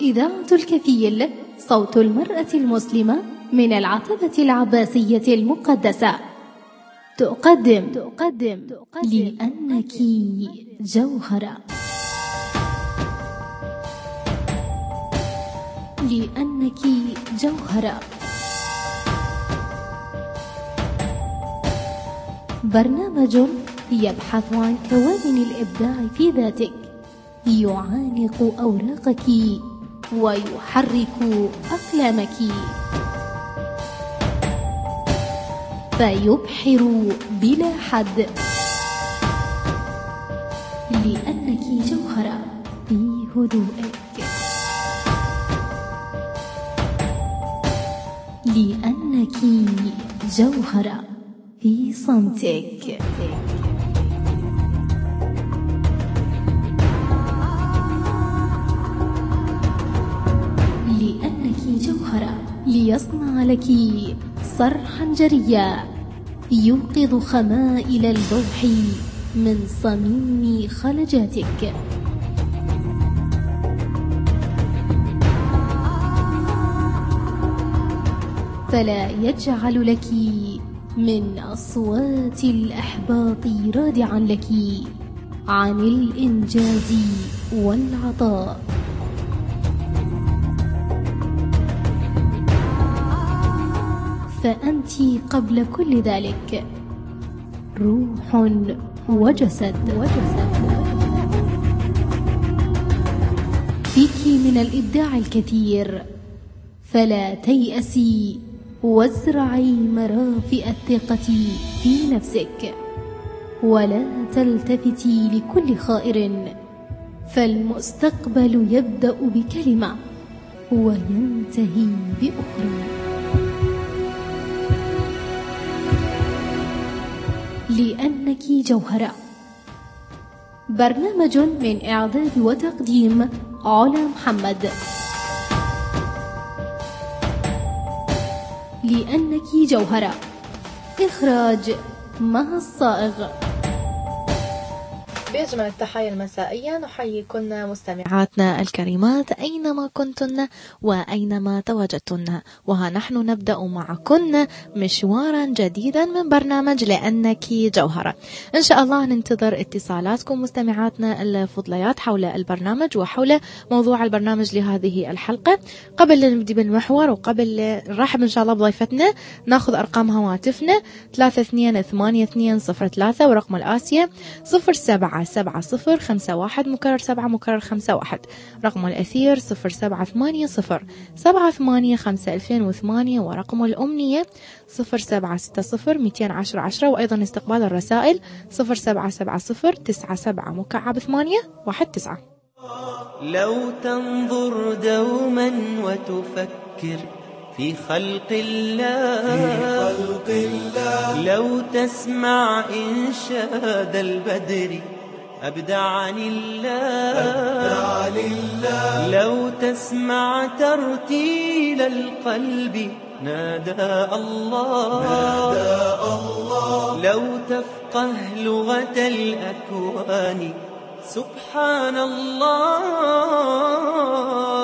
إذاعة الكفيل صوت المرأة المسلمة من العتبة العباسية المقدسة. تقدم تقدم لأنك جوهرة. لأنك جوهرة. برنامج يبحث عن كوامن الإبداع في ذاتك. يعانق أوراقك. ويحرك أقلامك. فيبحر بلا حد. لأنك جوهرة في هدوءك لأنك جوهرة في صمتك. ليصنع لك صرحا جريا يوقظ خمائل البوح من صميم خلجاتك. فلا يجعل لك من أصوات الأحباط رادعا لك عن الإنجاز والعطاء. فأنت قبل كل ذلك. روح وجسد. وجسد فيك من الإبداع الكثير. فلا تيأسي وازرعي مرافئ الثقة في نفسك. ولا تلتفتي لكل خائر. فالمستقبل يبدأ بكلمة وينتهي بأخرى. لأنك جوهرة. برنامج من إعداد وتقديم علا محمد. لأنك جوهرة. إخراج مها الصائغ. بأجمل التحايا المسائية. نحييكن مستمعاتنا الكريمات أينما كنتن وأينما تواجدتن. وها نحن نبدأ معكن مشوارا جديدا من برنامج لأنك جوهرة إن شاء الله ننتظر اتصالاتكم مستمعاتنا الفضليات حول البرنامج وحول موضوع البرنامج لهذه الحلقة. قبل أن نبدي بالمحور وقبل نرحب إن شاء الله بضيفتنا نأخذ أرقام هواتفنا 328203 ورقم الآسيا 07 سبعة صفر خمسة واحد مكرر سبعة مكرر خمسة واحد. رقم الأثير صفر سبعة ثمانية صفر سبعة ثمانية خمسة ألفين وثمانية ورقم الأمنية صفر سبعة ستة صفر ميتين عشرة عشرة وأيضا استقبال الرسائل صفر سبعة سبعة صفر تسعة سبعة مكعب ثمانية واحد تسعة. لو تنظر دوما وتفكر في خلق الله, في خلق الله. لو تسمع إنشاد البدر أبدع لله. الله لو تسمع ترتيل القلب نادى الله, نادى الله. لو تفقه لغة الأكوان سبحان الله الله.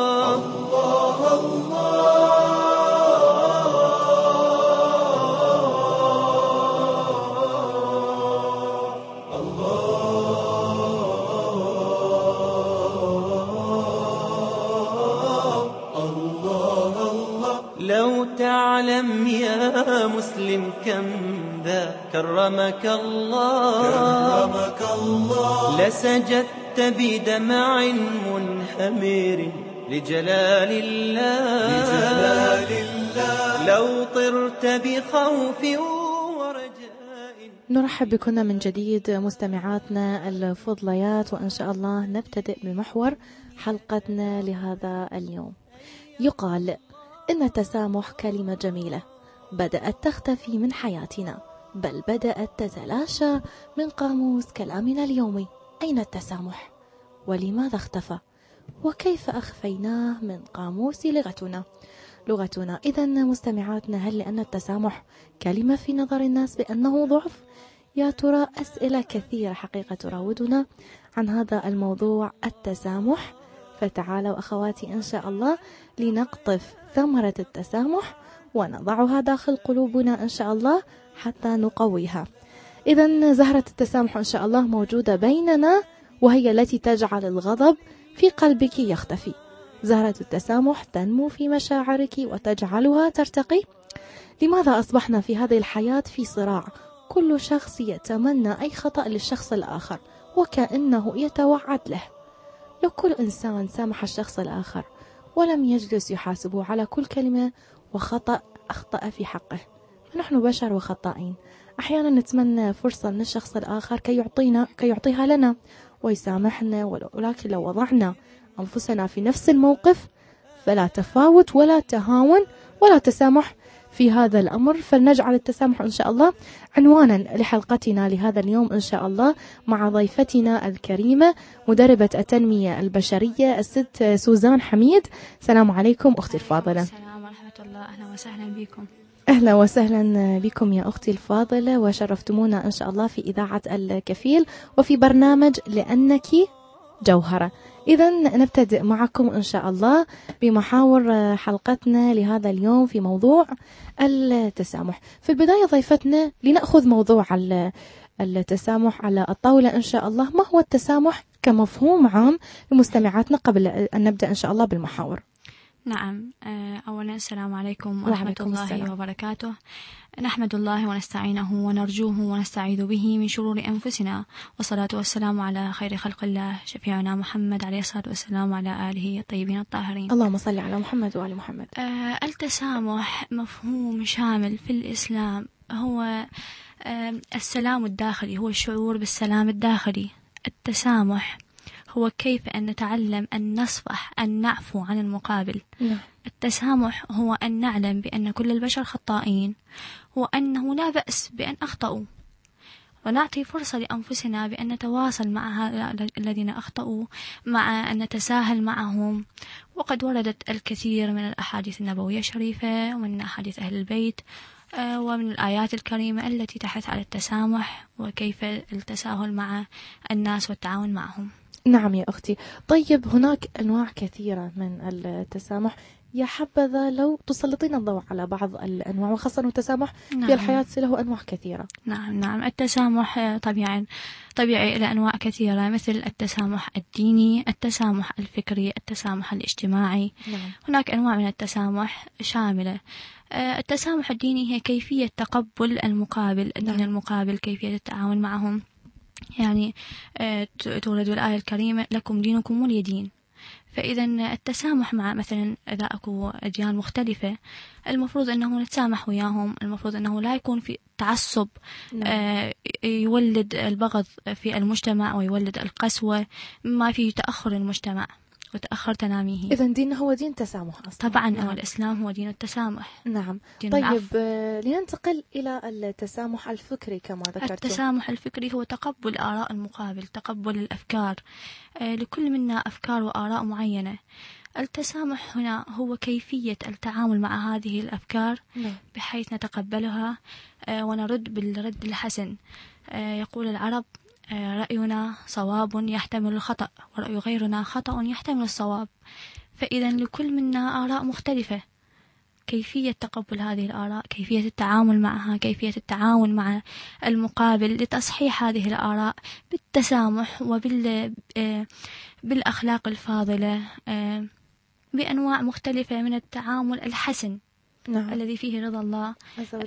مسلم كم ذا كرمك الله, كرمك الله. لسجدت بدمع منهمر لجلال الله, لجلال الله. لو طرت بخوف ورجاء. نرحب بكم من جديد مستمعاتنا الفضليات وإن شاء الله نبتدئ بمحور حلقتنا لهذا اليوم. يقال إن التسامح كلمة جميلة. بدأت تختفي من حياتنا بل بدأت تتلاشى من قاموس كلامنا اليومي أين التسامح؟ ولماذا اختفى؟ وكيف أخفيناه من قاموس لغتنا؟ لغتنا إذا مستمعاتنا هل لأن التسامح كلمة في نظر الناس بأنه ضعف؟ يا ترى أسئلة كثيرة حقيقة تراودنا عن هذا الموضوع التسامح فتعالوا أخواتي إن شاء الله لنقطف ثمرة التسامح ونضعها داخل قلوبنا إن شاء الله حتى نقويها. إذا زهرة التسامح إن شاء الله موجودة بيننا وهي التي تجعل الغضب في قلبك يختفي. زهرة التسامح تنمو في مشاعرك وتجعلها ترتقي. لماذا أصبحنا في هذه الحياة في صراع؟ كل شخص يتمنى أي خطأ للشخص الآخر وكأنه يتوعد له. لو كل إنسان سامح الشخص الآخر ولم يجلس يحاسبه على كل كلمة وخطأ أخطأ في حقه. فنحن بشر وخطائين. أحيانا نتمنى فرصة من الشخص الآخر كي يعطينا كي يعطيها لنا. ويسامحنا ولكن لو وضعنا أنفسنا في نفس الموقف فلا تفاوت ولا تهاون ولا تسامح في هذا الأمر. فلنجعل التسامح إن شاء الله عنوانا لحلقتنا لهذا اليوم إن شاء الله مع ضيفتنا الكريمة مدربة التنمية البشرية الست سوزان حميد. السلام عليكم أختي الفاضلة. وسهلا بكم. أهلا وسهلا بكم يا أختي الفاضلة وشرفتمونا إن شاء الله في إذاعة الكفيل وفي برنامج لأنك جوهرة. إذا نبتدئ معكم إن شاء الله بمحاور حلقتنا لهذا اليوم في موضوع التسامح. في البداية ضيفتنا لنأخذ موضوع التسامح على الطاولة إن شاء الله. ما هو التسامح كمفهوم عام لمستمعاتنا قبل أن نبدأ إن شاء الله بالمحاور؟ نعم. آه، أولا السلام عليكم ورحمة الله السلام. وبركاته. نحمد الله ونستعينه ونرجوه ونستعيذ به من شرور أنفسنا. والصلاة والسلام على خير خلق الله. شفيعنا محمد عليه الصلاة والسلام على آله الطيبين الطاهرين. اللهم صل على محمد وآل محمد. آه التسامح مفهوم شامل في الإسلام. هو آه السلام الداخلي هو الشعور بالسلام الداخلي. التسامح هو كيف أن نتعلم أن نصفح أن نعفو عن المقابل. نعم. التسامح هو أن نعلم بأن كل البشر خطائين وأنه لا بأس بأن أخطأوا. ونعطي فرصة لأنفسنا بأن نتواصل مع الذين أخطأوا مع أن نتساهل معهم. وقد وردت الكثير من الأحاديث النبوية الشريفة ومن أحاديث أهل البيت آه، ومن الآيات الكريمة التي تحث على التسامح وكيف التساهل مع الناس والتعاون معهم. نعم يا أختي. طيب هناك أنواع كثيرة من التسامح. يا حبذا لو تسلطين الضوء على بعض الأنواع وخاصة التسامح نعم. في الحياة له أنواع كثيرة. نعم نعم. التسامح طبيعي طبيعي إلى أنواع كثيرة مثل التسامح الديني التسامح الفكري التسامح الاجتماعي. نعم. هناك أنواع من التسامح شاملة. آه، التسامح الديني هي كيفية تقبل المقابل نعم. المقابل كيفية التعاون معهم. يعني آه، تورد الآية الكريمة لكم دينكم ولي دين فإذا التسامح مع مثلا إذا أكو أديان مختلفة المفروض أنه نتسامح وياهم المفروض أنه لا يكون في تعصب نعم. آه يولد البغض في المجتمع ويولد القسوة ما في تأخر المجتمع وتأخر تناميه إذا ديننا هو دين تسامح أصلا. طبعا نعم. الإسلام هو دين التسامح. نعم. دين طيب العفو. آه، لننتقل إلى التسامح الفكري كما ذكرت التسامح الفكري هو تقبل آراء المقابل تقبل الأفكار. آه، لكل منا أفكار وآراء معينة. التسامح هنا هو كيفية التعامل مع هذه الأفكار نعم. بحيث نتقبلها آه، ونرد بالرد الحسن. يقول العرب رأينا صواب يحتمل الخطأ ورأي غيرنا خطأ يحتمل الصواب. فإذا لكل منا آراء مختلفة. كيفية تقبل هذه الآراء؟ كيفية التعامل معها؟ كيفية التعاون مع المقابل لتصحيح هذه الآراء بالتسامح وبال آه، بالأخلاق الفاضلة؟ آه، بأنواع مختلفة من التعامل الحسن. نعم. الذي فيه رضا الله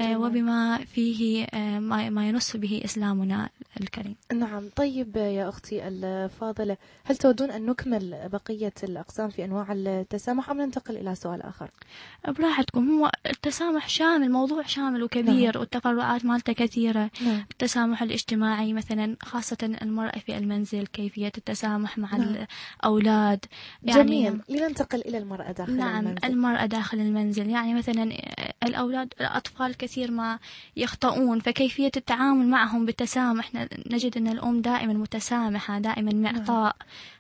آه وبما فيه آه ما ينص به إسلامنا الكريم نعم طيب يا أختي الفاضلة هل تودون أن نكمل بقية الأقسام في أنواع التسامح أم ننتقل إلى سؤال آخر براحتكم هو التسامح شامل موضوع شامل وكبير نعم. والتفرعات مالته كثيرة نعم. التسامح الاجتماعي مثلا خاصة المرأة في المنزل كيفية التسامح مع نعم. الأولاد يعني جميل لننتقل إلى المرأة داخل نعم المنزل. المرأة داخل المنزل يعني مثلا الأولاد الأطفال كثير ما يخطئون فكيفية التعامل معهم بالتسامح نجد أن الأم دائما متسامحة دائما معطاء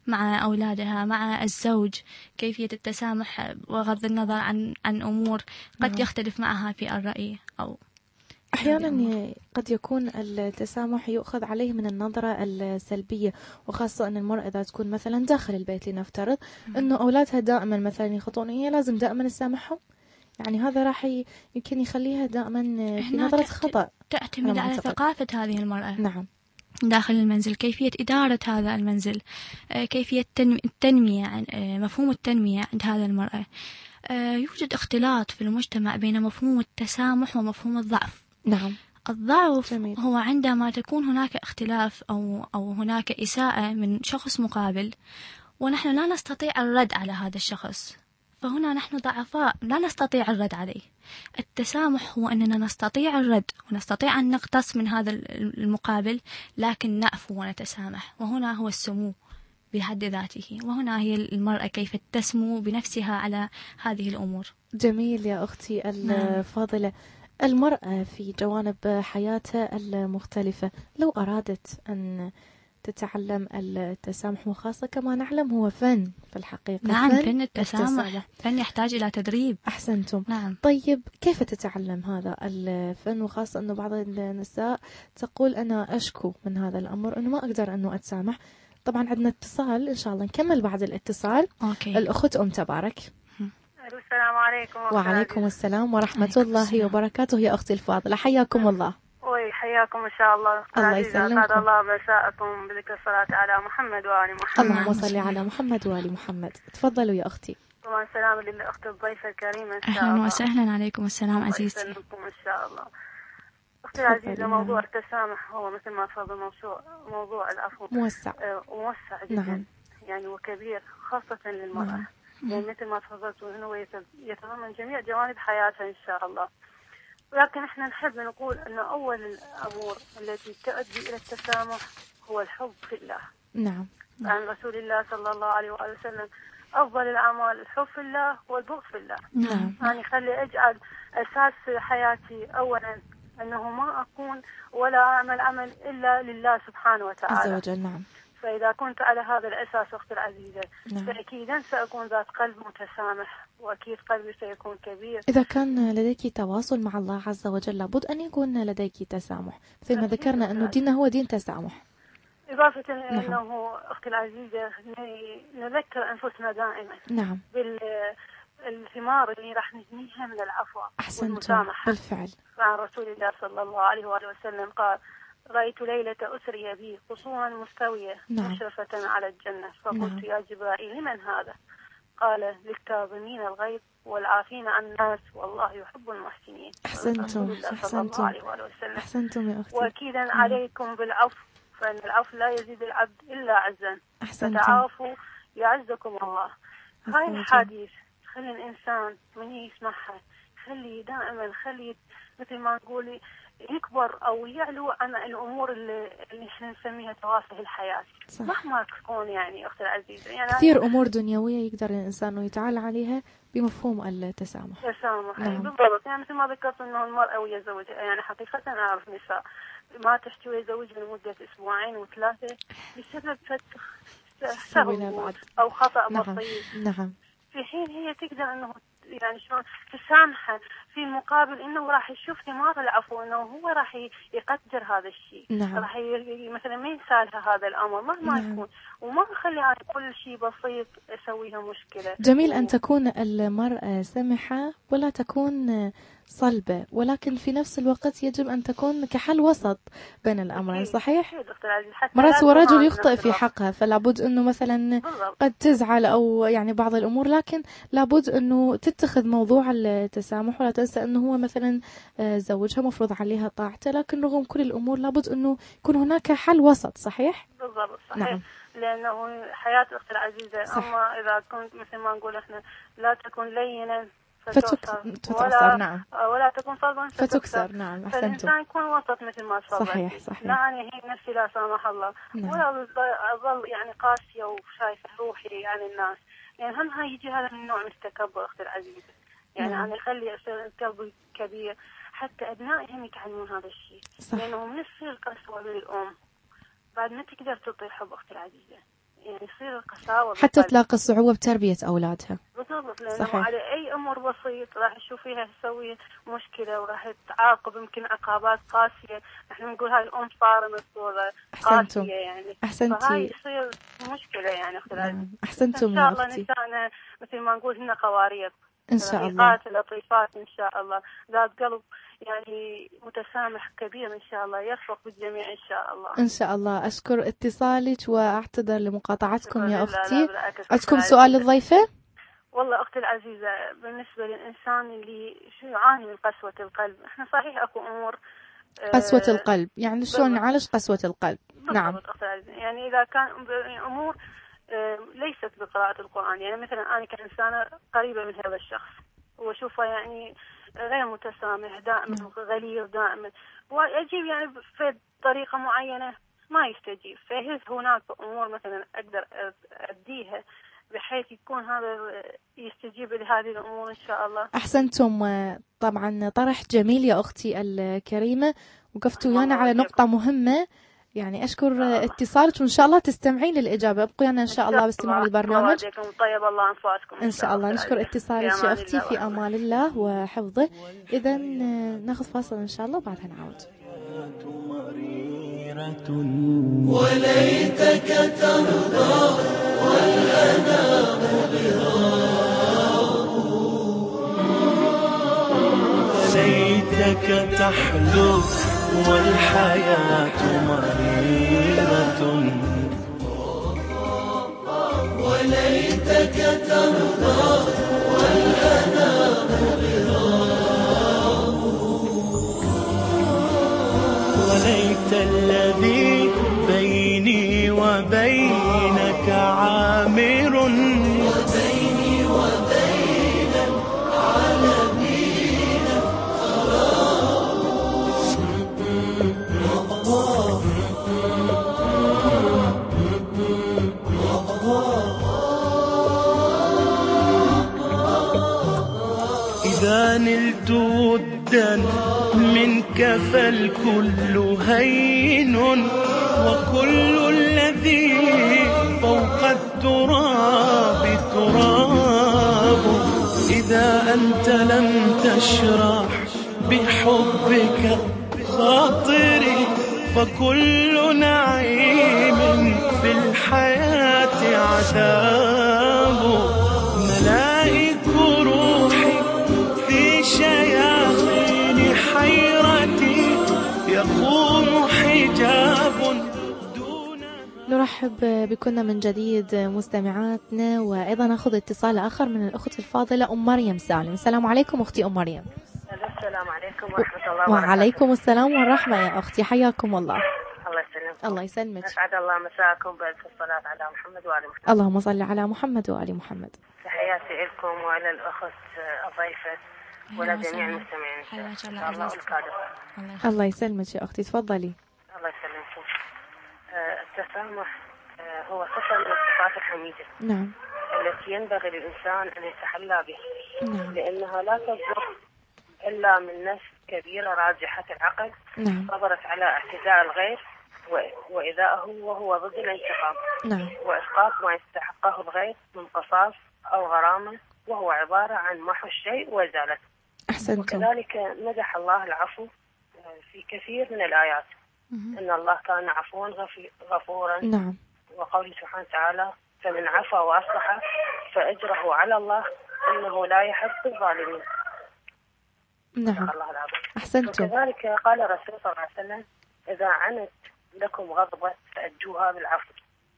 مع أولادها مع الزوج. كيفية التسامح بغض النظر عن عن أمور قد يختلف معها في الرأي أو أحيانا قد يكون التسامح يؤخذ عليه من النظرة السلبية وخاصة أن المرأة إذا تكون مثلا داخل البيت لنفترض أنه أولادها دائما مثلا يخطون هي لازم دائما تسامحهم؟ يعني هذا راح يمكن يخليها دائما في نظرة خطأ. تعتمد على ثقافة هذه المرأة. نعم. داخل المنزل كيفية إدارة هذا المنزل آه، كيفية التنمية آه، مفهوم التنمية عند هذا المرأة. آه، يوجد اختلاط في المجتمع بين مفهوم التسامح ومفهوم الضعف. نعم. الضعف جميل. هو عندما تكون هناك اختلاف أو, أو هناك إساءة من شخص مقابل ونحن لا نستطيع الرد على هذا الشخص. فهنا نحن ضعفاء لا نستطيع الرد عليه. التسامح هو أننا نستطيع الرد ونستطيع أن نقتص من هذا المقابل لكن نعفو ونتسامح. وهنا هو السمو بحد ذاته. وهنا هي المرأة كيف تسمو بنفسها على هذه الأمور. جميل يا أختي نعم. الفاضلة. المرأة في جوانب حياتها المختلفة لو أرادت أن تتعلم التسامح وخاصة كما نعلم هو فن في الحقيقة نعم فن, فن التسامح فن يحتاج إلى تدريب. أحسنتم. نعم. طيب كيف تتعلم هذا الفن؟ وخاصة أنه بعض النساء تقول أنا أشكو من هذا الأمر أنه ما أقدر أنه أتسامح. طبعا عندنا اتصال إن شاء الله نكمل بعد الاتصال. أوكي. الأخت أم تبارك. السلام عليكم وعليكم السلام ورحمة الله السلام. وبركاته يا أختي الفاضلة. حياكم الله. وي حياكم إن شاء الله. الله يسلمكم. الله مساءكم بذكر الصلاة على محمد وآل محمد. اللهم صل على محمد وآل محمد. تفضلوا يا أختي. طبعا سلام للأخت الضيفة الكريمة إن شاء أهلا وسهلا عليكم السلام عزيزتي. الله يسلمكم إن شاء الله. أختي العزيزة موضوع التسامح هو مثل ما تفضل موضوع موضوع العفو. موسع. آه موسع جدا. نعم. يعني وكبير خاصة للمرأة. نعم. يعني مثل ما تفضلت انه يتضمن جميع جوانب حياتها إن شاء الله. ولكن إحنا نحب نقول أن أول الأمور التي تؤدي إلى التسامح هو الحب في الله. نعم. عن رسول الله صلى الله عليه وآله وسلم أفضل الأعمال الحب في الله والبغض في الله. نعم. يعني خلي أجعل أساس حياتي اولا أنه ما أكون ولا أعمل عمل إلا لله سبحانه وتعالى. عز وجل نعم. فإذا كنت على هذا الأساس أختي العزيزة نعم. فأكيدا سأكون ذات قلب متسامح وأكيد قلبي سيكون كبير. إذا كان لديك تواصل مع الله عز وجل لابد أن يكون لديك تسامح. مثل ما ذكرنا أنه ديننا هو دين تسامح. إضافة نعم. أنه أختي العزيزة نذكر أنفسنا دائما. نعم. بال الثمار اللي راح نجنيها من العفو أحسنتم. بالفعل. عن رسول الله صلى الله عليه وآله وسلم قال رأيت ليلة أسري بي قصورا مستوية نعم. مشرفة على الجنة. فقلت نعم. يا جبرائيل لمن هذا؟ قال للكاظمين الغيظ والعافين عن الناس. والله يحب المحسنين. أحسنتم أحسنتم. أحسنتم يا أختي. وأكيدا نعم. عليكم بالعفو فإن العفو لا يزيد العبد إلا عزا. أحسنتم. فتعافوا يعزكم الله. هاي الحديث خلي الإنسان من يسمعها. خلي دائما خلي مثل ما نقول يكبر أو يعلو عن الأمور اللي, اللي إحنا نسميها توافه الحياة صح. مهما تكون يعني أختي العزيزة يعني كثير أمور دنيوية يقدر الإنسان يتعالى عليها بمفهوم التسامح التسامح نعم. بالضبط يعني مثل ما ذكرت إنه المرأة ويا زوجها يعني حقيقة أنا أعرف نساء ما تحكي ويا زوجها لمده أسبوعين وثلاثة بسبب سهو أو خطأ نعم. بسيط نعم في حين هي تقدر إنه يعني شلون تسامحه في المقابل إنه راح يشوف ثمار العفو إنه هو راح يقدر هذا الشيء نعم. راح مثلا ما ينسالها هذا الأمر مهما نعم. يكون وما نخلي كل شيء بسيط أسويها مشكلة جميل. أن تكون المرأة سمحة ولا تكون صلبة ولكن في نفس الوقت يجب أن تكون كحل وسط بين الأمرين صحيح؟ مرات هو رجل يخطئ في حقها فلا بد أنه مثلا قد تزعل أو يعني بعض الأمور لكن لابد أنه تتخذ موضوع التسامح ولا تنسى أنه هو مثلا آه، زوجها مفروض عليها طاعته لكن رغم كل الأمور لابد أنه يكون هناك حل وسط صحيح؟ بالضبط صحيح. نعم. لأنه حياة أختي العزيزة صح. أما إذا كنت مثل ما نقول إحنا لا تكن لينا فتكسر ولا نعم. ولا تكون صلبا فتكسر نعم أحسنتم. فالإنسان يكون وسط مثل ما تفضلت صحيح صحيح. لا أنا هي نفسي لا سامح الله. نعم. ولا أظل يعني قاسية وشايفة روحي عن الناس. يعني هم هاي يجي هذا من نوع من التكبر أختي العزيزة. يعني نعم. أنا أخلي كلب كبير حتى أبنائي هم يتعلمون هذا الشيء صح. لأنه من الصغر القسوه للأم بعد ما تقدر تعطي الحب أختي العزيزة يعني يصير القساوة حتى. تلاقي صعوبة بتربية أولادها بالضبط لأنه صحيح. على أي أمر بسيط راح تشوفيها تسوي مشكلة وراح تعاقب يمكن عقابات قاسية إحنا نقول هاي الأم صارمه صوره أحسنتم. قاسية يعني أحسنتي. فهاي يصير مشكلة يعني أختي العزيزة. نعم. إن أحسنتم شاء يا الله أختي نسائنا مثل ما نقول هن قوارير إن شاء الله. لطيفات إن شاء الله. ذات قلب يعني متسامح كبير إن شاء الله يرفق بالجميع إن شاء الله. إن شاء الله. أشكر اتصالك وأعتذر لمقاطعتكم يا أختي. عندكم أختي سؤال العزيزة. للضيفة؟ والله أختي العزيزة بالنسبة للإنسان اللي شو يعاني من قسوة القلب؟ إحنا صحيح أكو أمور آه، قسوة القلب. يعني شلون. نعالج قسوة القلب؟ نعم. أختي العزيزة. يعني إذا كان آه، ليست بقراءة القرآن. يعني مثلا أنا كإنسانة قريبة من هذا الشخص وأشوفه يعني غير متسامح دائما غليظ دائما. واجيب يعني في طريقة معينة ما يستجيب. فهل هناك أمور مثلا أقدر اديها بحيث يكون هذا يستجيب لهذه الأمور إن شاء الله؟ أحسنتم. آه، طبعا طرح جميل يا أختي الكريمة. وقفتوا ويانا على. نقطة مهمة. يعني أشكر اتصالك. وإن شاء الله تستمعين للإجابة. أبقوا ويانا إن شاء الله باستماع البرنامج الله طيب الله انفاسكم إن شاء الله. نشكر اتصالك يا أختي في. أمان الله وحفظه. إذا نأخذ فاصل إن شاء الله وبعدها نعود. مريرة ليتك تحلو والحياة مريرة. وليت الذي بيني وبينك عامر ودا منك فالكل هين وكل الذي فوق التراب تراب. إذا أنت لم تشرح بحبك خاطري فكل نعيم في الحياة عذاب. ملائك نرحب بكنا من جديد مستمعاتنا وأيضا نأخذ اتصال آخر من الأخت الفاضلة أم مريم سالم. السلام عليكم أختي أم مريم. السلام عليكم ورحمة الله وبركاته. وعليكم السلام والرحمة يا أختي. حياكم الله. الله يسلمكم الله يسلمك. اسعد الله مساءكم بألف الصلاة على محمد وآل محمد. اللهم صل على محمد وآل محمد. تحياتي لكم وإلى الأخت الضيفة وإلى أهلا جميع وسهلا. المستمعين. حياك شاء الله. والقادر الله يسلمك. يا أختي تفضلي. الله يسلمكم آه، التسامح آه، هو صفة من الصفات الحميدة. نعم. التي ينبغي للإنسان أن يتحلى بها. نعم. لأنها لا تصدر إلا من نفس كبيرة راجحة العقل نعم. صبرت على اعتداء الغير وإذاءه وهو ضد الانتقام. نعم. وإسقاط ما يستحقه الغير من قصاص أو غرامة وهو عبارة عن محو الشيء وإزالته. أحسنتم. وكذلك مدح الله العفو آه، في كثير من الآيات. إن الله كان عفوا غفورا. نعم. وقوله سبحانه وتعالى فمن عفا وأصلح فأجره على الله إنه لا يحب الظالمين. نعم. الله العظيم. أحسنتم. وكذلك قال الرسول صلى الله عليه وسلم إذا عنت لكم غضبة فأجوها بالعفو.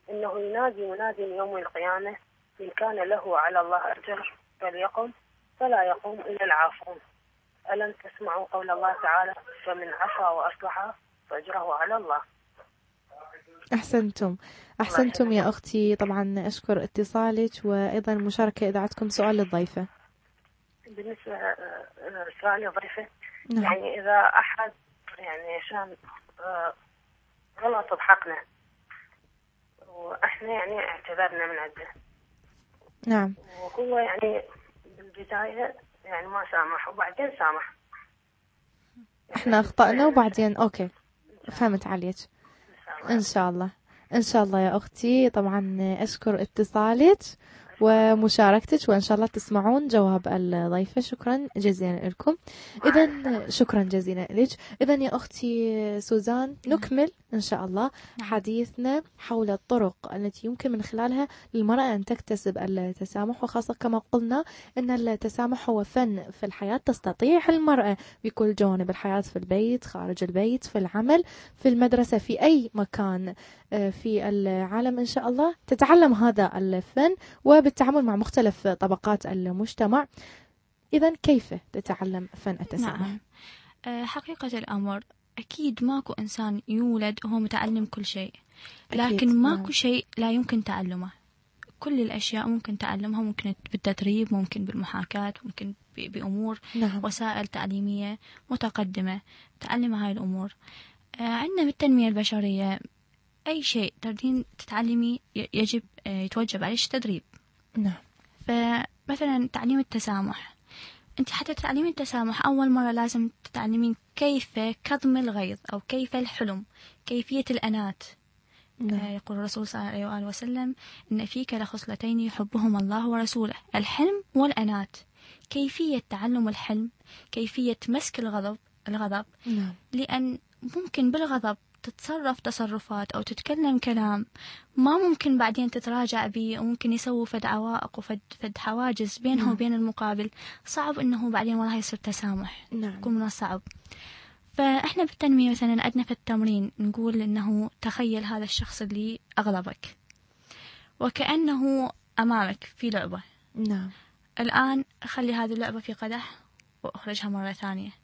إنه ينادي منادي يوم القيامة إن كان له على الله أجر فليقم فلا يقوم إلا العافون. ألم تسمعوا قول الله تعالى فمن عفا وأصلح فأجره على الله. أحسنتم. أحسنتم يا أختي. طبعا أشكر اتصالك وأيضا مشاركة إذا عندكم سؤال للضيفة. بالنسبة آه، آه، سؤالي ضيفة نعم. يعني إذا أحد يعني عشان آه، غلط بحقنا وإحنا يعني اعتذرنا من عنده. نعم. وهو يعني بالبداية يعني ما سامح وبعدين سامح. إحنا أخطأنا وبعدين أوكي. فهمت عليك. إن شاء الله. إن شاء الله. يا أختي. طبعا أشكر اتصالك. ومشاركتك وإن شاء الله تسمعون جواب الضيفة. شكرا جزيلا لكم. إذا شكرا جزيلا لك. إذا يا أختي سوزان نكمل إن شاء الله حديثنا حول الطرق التي يمكن من خلالها للمرأة أن تكتسب التسامح. وخاصة كما قلنا أن التسامح هو فن في الحياة تستطيع المرأة بكل جوانب الحياة في البيت خارج البيت في العمل في المدرسة في أي مكان. في العالم إن شاء الله. تتعلم هذا الفن وبالتعامل مع مختلف طبقات المجتمع. إذا كيف تتعلم فن التسامح؟ نعم. آه، حقيقة الأمر أكيد ماكو إنسان يولد وهو متعلم كل شيء لكن ماكو نعم. شيء لا يمكن تعلمه. كل الأشياء ممكن تعلمها ممكن بالتدريب ممكن بالمحاكاة ممكن بأمور نعم. وسائل تعليمية متقدمة. تعلم هاي الأمور. آه، عندنا بالتنمية البشرية أي شيء تردين تتعلمي يجب آه، يتوجب عليك تدريب. نعم. فمثلا تعليم التسامح. أنت حتى تتعلمين التسامح أول مرة لازم تتعلمين كيف كظم الغيظ أو كيف الحلم كيفية الأنات. آه، نعم يقول الرسول صلى الله عليه وسلم إن فيك لخصلتين يحبهما الله ورسوله الحلم والأنات. كيفية تعلم الحلم كيفية مسك الغضب الغضب. نعم. لأن ممكن بالغضب تتصرف تصرفات أو تتكلم كلام. ما ممكن بعدين تتراجع به وممكن يسوي فد عوائق وفد فد حواجز بينها نعم. وبين المقابل. صعب إنه بعدين راح يصير تسامح. نعم. يكون من الصعب فإحنا بالتنمية مثلا عندنا في التمرين نقول إنه تخيل هذا الشخص اللي أغضبك. وكأنه أمامك في لعبة. نعم. الآن خلي هذه اللعبة في قدح وأخرجها مرة ثانية.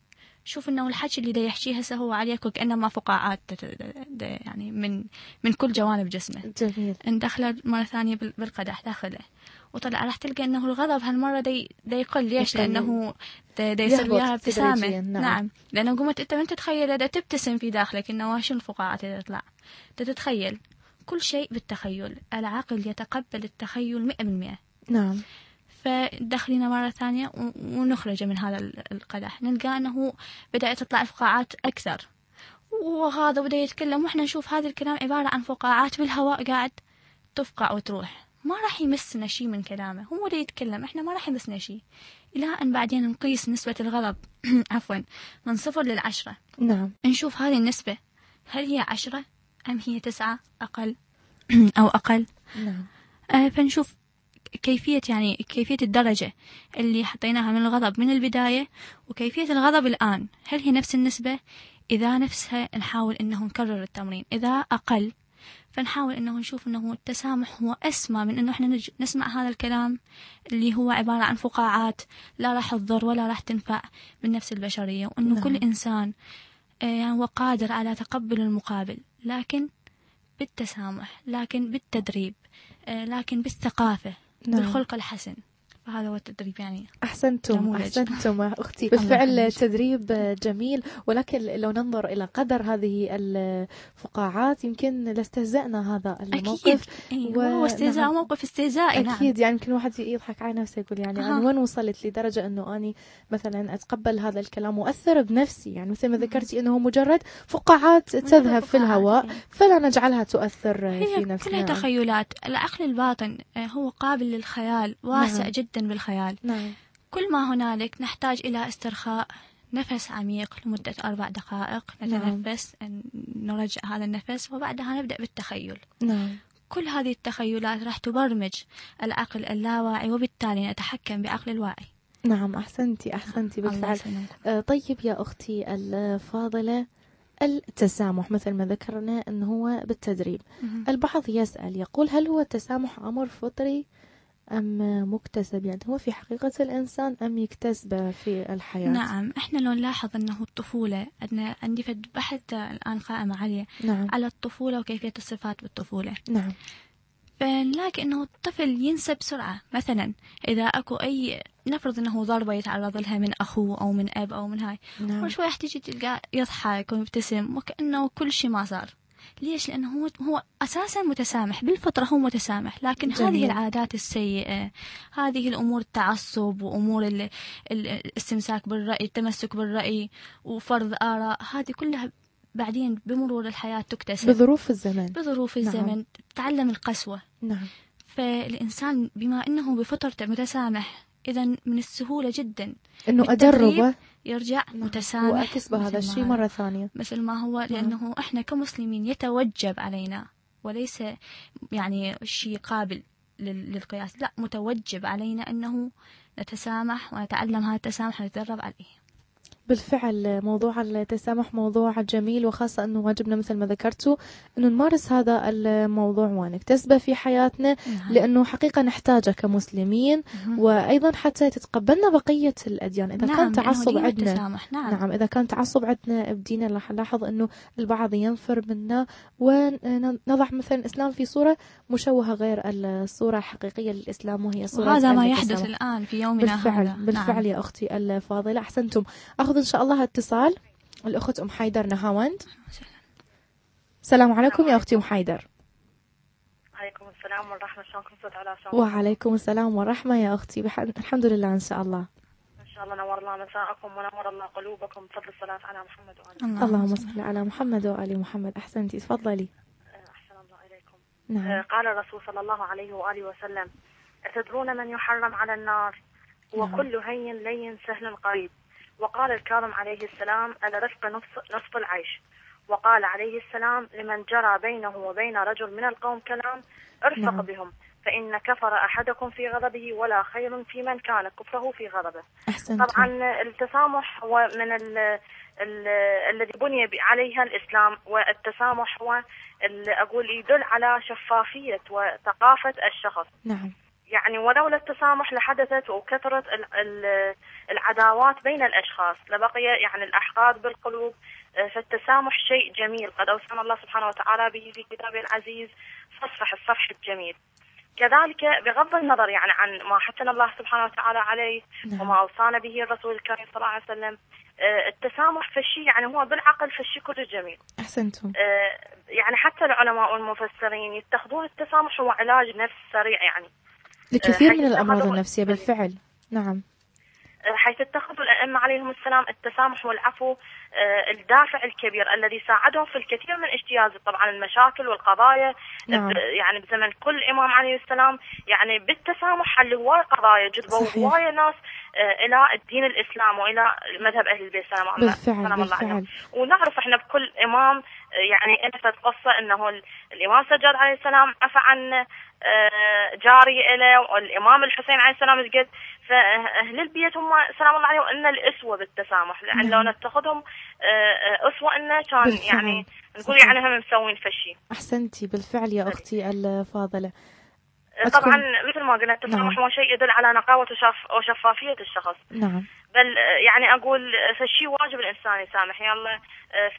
شوف إنه الحكي اللي دا يحكيه هسه هو عليك وكأنما فقاعات يعني من من كل جوانب جسمه. جميل. ندخله مرة ثانية بال- بالقدح داخله. وطلع راح تلقى إنه الغضب هالمرة دي, دي يقل. ليش. لأنه دا, يصير وياها ابتسامة. نعم. نعم. لأنه قمت أنت من تتخيل دا تبتسم في داخلك إنه شنو الفقاعات اللي تطلع؟ تتخيل. كل شيء بالتخيل. العقل يتقبل التخيل مئة بالمئة. نعم. فدخلنا مرة ثانية ونخرجه من هذا ال- القدح. نلقى أنه بدأت تطلع الفقاعات أكثر. وهذا بدأ يتكلم. وإحنا نشوف هذا الكلام عبارة عن فقاعات بالهواء قاعد تفقع وتروح. ما راح يمسنا شيء من كلامه. هو اللي يتكلم. إحنا ما راح يمسنا شيء. إلى أن بعدين نقيس نسبة الغضب. عفوا. من صفر للعشرة. نعم. نشوف هذه النسبة. هل هي عشرة أم هي تسعة أقل؟ أو أقل؟ نعم. آه، فنشوف كيفية يعني كيفية الدرجة اللي حطيناها من الغضب من البداية وكيفية الغضب الآن. هل هي نفس النسبة؟ إذا نفسها نحاول إنه نكرر التمرين. إذا أقل فنحاول إنه نشوف إنه التسامح هو أسمى من إنه إحنا نج- نسمع هذا الكلام اللي هو عبارة عن فقاعات لا راح تضر ولا راح تنفع بالنفس البشرية وإنه نعم. كل إنسان آه، يعني هو قادر على تقبل المقابل لكن بالتسامح لكن بالتدريب آه، لكن بالثقافة. نعم. بالخلق الحسن فهذا هو التدريب يعني أحسنتم نموذج. أحسنتم أختي بالفعل. تدريب جميل ولكن لو ننظر إلى قدر هذه الفقاعات يمكن لاستهزأنا هذا الموقف أكيد و- هو استهزاء نعم. موقف استهزائي نعم أكيد يعني يمكن واحد يضحك على نفسه يقول يعني أنا. وين وصلت لدرجة أنه أني مثلا أتقبل هذا الكلام وأثر بنفسي يعني مثل ما ذكرتي أنه مجرد فقاعات تذهب في الهواء. فلا نجعلها تؤثر في نفسنا كلها تخيلات العقل الباطن آه، هو قابل للخيال واسع نعم. جدا بالخيال. نعم. كل ما هنالك نحتاج إلى استرخاء نفس عميق لمدة أربع دقائق نعم. نتنفس نرجع هذا النفس وبعدها نبدأ بالتخيل. نعم. كل هذه التخيلات راح تبرمج العقل اللاواعي وبالتالي نتحكم بعقل الواعي. نعم أحسنتي أحسنتي بالفعل. آه، طيب يا أختي الفاضلة التسامح مثل ما ذكرنا أنه هو بالتدريب. البعض يسأل يقول هل هو التسامح أمر فطري؟ أم مكتسب؟ يعني هو في حقيقة الإنسان أم يكتسبه في الحياة؟ نعم إحنا لو نلاحظ أنه الطفولة عندنا عندي فد بحث الآن قائمة عليه نعم. على الطفولة وكيفية الصفات بالطفولة. نعم. فنلاقي انه الطفل ينسى بسرعة مثلا إذا أكو أي نفرض أنه ضربة يتعرض لها من اخوه أو من أب أو من هاي. نعم. وشوي تلقاه يضحك ويبتسم وكأنه كل شيء ما صار. ليش؟ لأنه هو هو أساسا متسامح بالفطرة هو متسامح لكن جميل. هذه العادات السيئة هذه الأمور التعصب وأمور ال- ال- الاستمساك بالرأي التمسك بالرأي وفرض آراء هذه كلها بعدين بمرور الحياة تكتسب بظروف الزمن بظروف نعم. الزمن تتعلم القسوة نعم فالإنسان بما أنه بفطرته متسامح إذا من السهولة جدا إنه بالتدريب أجربه يرجع نعم. متسامح واكسب هذا مثل ما الشيء. مرة ثانية مثل ما هو لأنه إحنا كمسلمين يتوجب علينا وليس يعني شيء قابل لل- للقياس لا متوجب علينا أنه نتسامح ونتعلم هذا التسامح ونتدرب عليه بالفعل موضوع التسامح موضوع جميل وخاصة أنه واجبنا مثل ما ذكرتوا أنه نمارس هذا الموضوع ونكتسبه في حياتنا نعم. لأنه حقيقة نحتاجه كمسلمين. وأيضا حتى تتقبلنا بقية الأديان إذا نعم كان تعصب عندنا نعم, نعم إذا كان تعصب عندنا بديننا راح نلاحظ أنه البعض ينفر منا ونضع مثلا الإسلام في صورة مشوهة غير الصورة الحقيقية للإسلام وهي صورة وهذا ما. يحدث الآن في يومنا بالفعل هذا بالفعل نعم. يا أختي الفاضلة أحسنتم أخذ إن شاء الله اتصال. الأخت أم حيدر نهاوند. السلام عليكم يا أختي أم حيدر. عليكم السلام والرحمة. شلونكم؟ صوت على شلونكم؟ وعليكم السلام ورحمة يا أختي. بح... الحمد لله إن شاء الله. إن شاء الله نور الله مساءكم ونور الله قلوبكم. بفضل الصلاة على محمد وآله اللهم اللهم صل. على محمد وآل محمد. أحسنتي. تفضلي. أحسن الله إليكم. نعم. آه، قال الرسول صلى الله عليه وآله وسلم أتدرون من يحرم على النار؟ وكل هين لين سهل قريب. وقال الكاظم عليه السلام الرفق نصف, نصف العيش. وقال عليه السلام لمن جرى بينه وبين رجل من القوم كلام ارفق نعم. بهم فإن كفر أحدكم في غضبه ولا خير في من كان كفره في غضبه. أحسنتم طبعا التسامح هو من ال ال الذي بني عليها الإسلام والتسامح هو أقول يدل على شفافية وثقافة الشخص. نعم. يعني ولولا التسامح لحدثت وكثرت ال- ال- العداوات بين الأشخاص لبقي يعني الأحقاد بالقلوب آه، فالتسامح شيء جميل. قد أوصانا الله سبحانه وتعالى به في كتابه العزيز فاصفح الصفح الجميل. كذلك بغض النظر يعني عن ما حثنا الله سبحانه وتعالى عليه نعم. وما أوصانا به الرسول الكريم صلى الله عليه وسلم آه، التسامح الشيء يعني هو بالعقل الشيء كله جميل أحسنتم. آه، يعني حتى العلماء والمفسرين يتخذون التسامح هو علاج نفس سريع يعني. لكثير من الأمراض النفسية بالفعل. نعم. حيث اتخذوا الأئمة عليهم السلام التسامح والعفو آه، الدافع الكبير الذي ساعدهم في الكثير من اجتياز طبعا المشاكل والقضايا نعم. يعني بزمن كل إمام عليه السلام يعني بالتسامح حل هواية قضايا جذبوا. هواية ناس آه، إلى الدين الإسلام وإلى مذهب أهل البيت. سلام الله. بالفعل سلام الله عليهم. ونعرف إحنا بكل إمام آه، يعني انفت قصه إنه ال- الإمام سجاد عليه السلام عفى عن آه، جاري له والإمام الحسين عليه السلام قد فأهل البيت هم سلام الله عليهم إن الأسوة بالتسامح لأن لو نعم. نتخذهم آه، آه، أسوة انه كان بالفعل. يعني نقول. يعني هم مسوين فشي أحسنتي بالفعل يا أختي الفاضلة آه، أتكون- طبعا مثل ما قلنا التسامح نعم. هو شيء يدل على نقاوة وشف- وشفافية الشخص نعم بل يعني أقول فالشيء واجب الإنسان يسامح يلا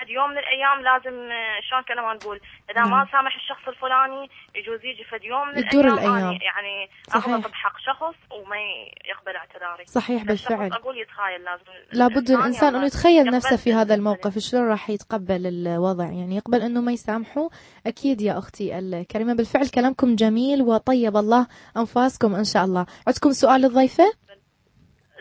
فد يوم من الأيام لازم شلون كنا ما نقول إذا نعم. ما سامح الشخص الفلاني يجوز يجي فد يوم من الأيام الأيام. أنا يعني صحيح. أغلط بحق شخص وما يقبل اعتذاري صحيح بالفعل أقول يتخايل لازم لابد الإنسان يلا أنه يتخيل نفسه في هذا الموقف شلون راح يتقبل الوضع يعني يقبل أنه ما يسامحه أكيد يا أختي الكريمة بالفعل كلامكم جميل وطيب الله أنفاسكم إن شاء الله عندكم سؤال للضيفة لي.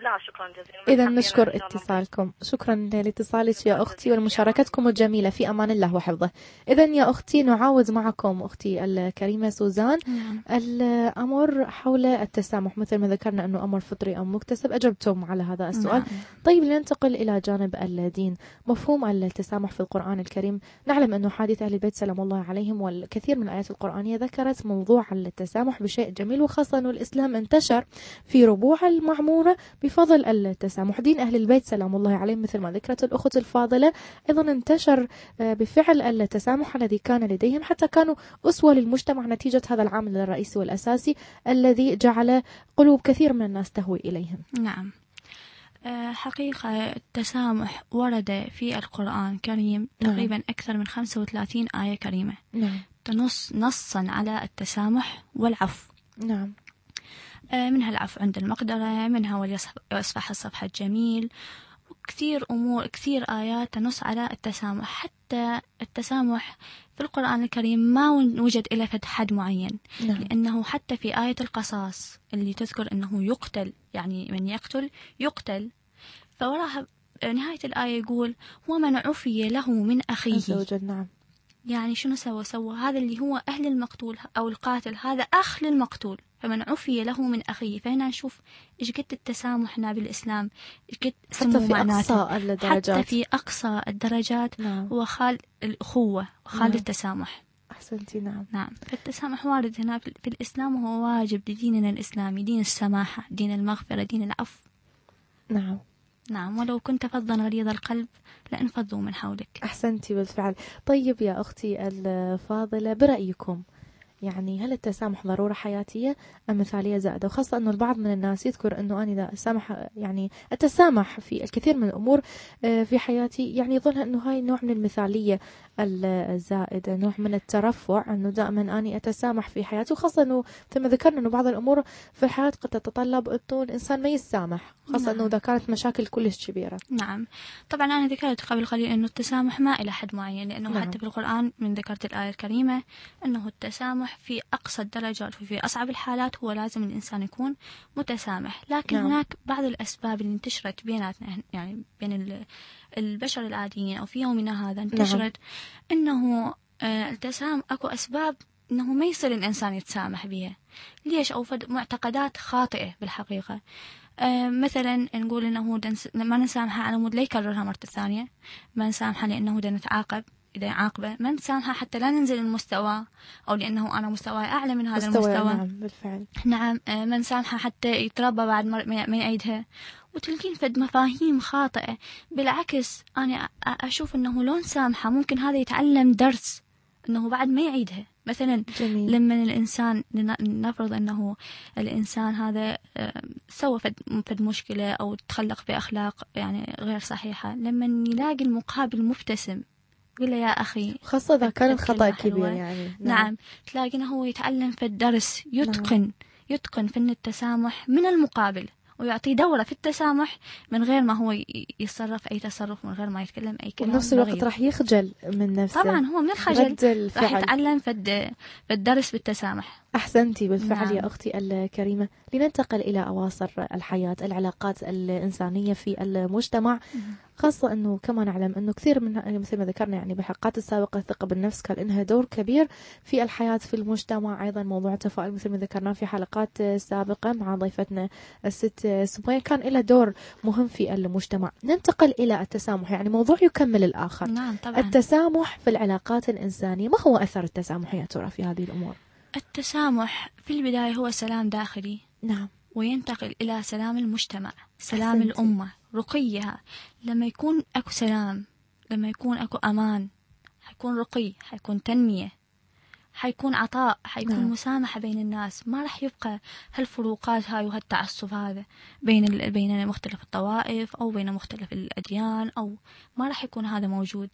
لا شكرا جزيلا. إذا نشكر. اتصالكم. شكرا لاتصالك يا أختي ولمشاركتكم الجميلة في أمان الله وحفظه. إذا يا أختي نعاود معكم أختي الكريمة سوزان. نعم. الأمر حول التسامح. مثل ما ذكرنا أنه أمر فطري أو مكتسب أجبتم على هذا السؤال. نعم. طيب لننتقل إلى جانب الدين. مفهوم التسامح في القرآن الكريم. نعلم أنه حادث أهل البيت سلام الله عليهم والكثير من الآيات القرآنية ذكرت موضوع التسامح بشيء جميل وخاصة أنه الإسلام انتشر في ربوع المعمورة بفضل التسامح. دين أهل البيت سلام الله عليهم مثل ما ذكرت الأخت الفاضلة. أيضا انتشر آه، بفعل التسامح الذي كان لديهم حتى كانوا أسوة للمجتمع نتيجة هذا العامل الرئيسي والأساسي الذي جعل قلوب كثير من الناس تهوي إليهم. نعم. آه، حقيقة التسامح ورد في القرآن الكريم نعم. تقريبا أكثر من 35 آية كريمة. نعم. تنص نصا على التسامح والعفو. نعم. منها العفو عند المقدرة منها وليصفح الصفح الجميل. وكثير أمور كثير آيات تنص على التسامح. حتى التسامح في القرآن الكريم ما وجد إلى فد حد معين. نعم. لأنه حتى في آية القصاص اللي تذكر أنه يقتل يعني من يقتل يقتل. فوراها نهاية الآية يقول ومن عفي له من عز أخيه وجل نعم. يعني شنو سوى؟ سوى هذا اللي هو أهل المقتول أو القاتل هذا أخ للمقتول. فمن عفي له من أخيه. فهنا نشوف إيش قد التسامح هنا بالإسلام إيش قد حتى في أقصى الدرجات. حتى في أقصى الدرجات نعم. هو خال الأخوة وخال نعم. التسامح. أحسنتي نعم. نعم. فالتسامح وارد هنا في الإسلام وهو واجب لديننا الإسلامي دين السماحة دين المغفرة دين العفو. نعم. نعم ولو كنت فظا غليظ القلب لانفضوا من حولك. أحسنتي بالفعل. طيب يا أختي الفاضلة برأيكم يعني هل التسامح ضرورة حياتية أم مثالية زائدة؟ وخاصة أنه البعض من الناس يذكر أنه أنا إذا سامح يعني التسامح في الكثير من الأمور آه، في حياتي يعني يظنها أنه هاي نوع من المثالية الزائدة نوع من الترفع أنه دائما أنا أتسامح في حياتي. وخاصة أنه ما ذكرنا أنه بعض الأمور في الحياة قد تتطلب أنه الإنسان ما يسامح خاصة نعم. أنه كانت مشاكل كلش كبيرة. نعم. طبعا أنا ذكرت قبل قليل أنه التسامح ما إلى حد معين لأنه نعم. حتى في القرآن من ذكرت الآية الكريمة أنه التسامح في أقصى الدرجات وفي أصعب الحالات هو لازم الإنسان يكون متسامح. لكن نعم. هناك بعض الأسباب اللي انتشرت بيناتنا يعني بين ال- البشر العاديين أو في يومنا هذا انتشرت أنه آه، التسامح أكو أسباب أنه ما يصير الإنسان يتسامح بها ليش؟ فد معتقدات خاطئة بالحقيقة. آه، مثلا نقول إنه دنس... ما نسامحه على مود لا يكررها مرة ثانية. ما نسامحه لأنه دا نتعاقب إذا يعاقبه ما نسامحه حتى لا ننزل المستوى أو لأنه أنا مستواي أعلى من هذا مستوى المستوى. نعم بالفعل. نعم آه، ما نسامحه حتى يتربى بعد مر... ما يعيدها. وتلقين فد مفاهيم خاطئة. بالعكس أنا أشوف أنه لو نسامحه ممكن هذا يتعلم درس أنه بعد ما يعيدها. مثلا جميل. لما الإنسان نفرض أنه الإنسان هذا سوى فد, فد مشكلة أو تخلق بأخلاق يعني غير صحيحة لما يلاقي المقابل مبتسم يقول له يا أخي خاصة إذا كان الخطأ كبير. يعني. نعم. تلاقي أنه هو يتعلم في الدرس يتقن يتقن فن التسامح من المقابل. ويعطيه دورة في التسامح من غير ما هو يتصرف أي تصرف من غير ما يتكلم أي كلام وبنفس الوقت. راح يخجل من نفسه. طبعا هو من الخجل. راح يتعلم في الدرس بالتسامح. أحسنتي بالفعل نعم. يا أختي الكريمة. لننتقل إلى أواصر الحياة العلاقات الإنسانية في المجتمع خاصة أنه كما نعلم أنه كثير من مثل ما ذكرنا يعني بالحلقات السابقة الثقة بالنفس كان لها دور كبير في الحياة في المجتمع. أيضا موضوع التفاؤل مثل ما ذكرنا في حلقات سابقة مع ضيفتنا الست سمية كان له دور مهم في المجتمع. ننتقل إلى التسامح يعني موضوع يكمل الآخر. نعم طبعا. التسامح في العلاقات الإنسانية ما هو أثر التسامح يا ترى في هذه الأمور؟ التسامح في البداية هو سلام داخلي. نعم. وينتقل إلى سلام المجتمع سلام أحسنتي. الأمة رقيها. لما يكون أكو سلام لما يكون أكو أمان حيكون رقي حيكون تنمية حيكون عطاء حيكون نعم. مسامحة بين الناس. ما راح يبقى هالفروقات هاي وهالتعصب هذا بين ال... بين مختلف الطوائف أو بين مختلف الأديان أو ما راح يكون هذا موجود.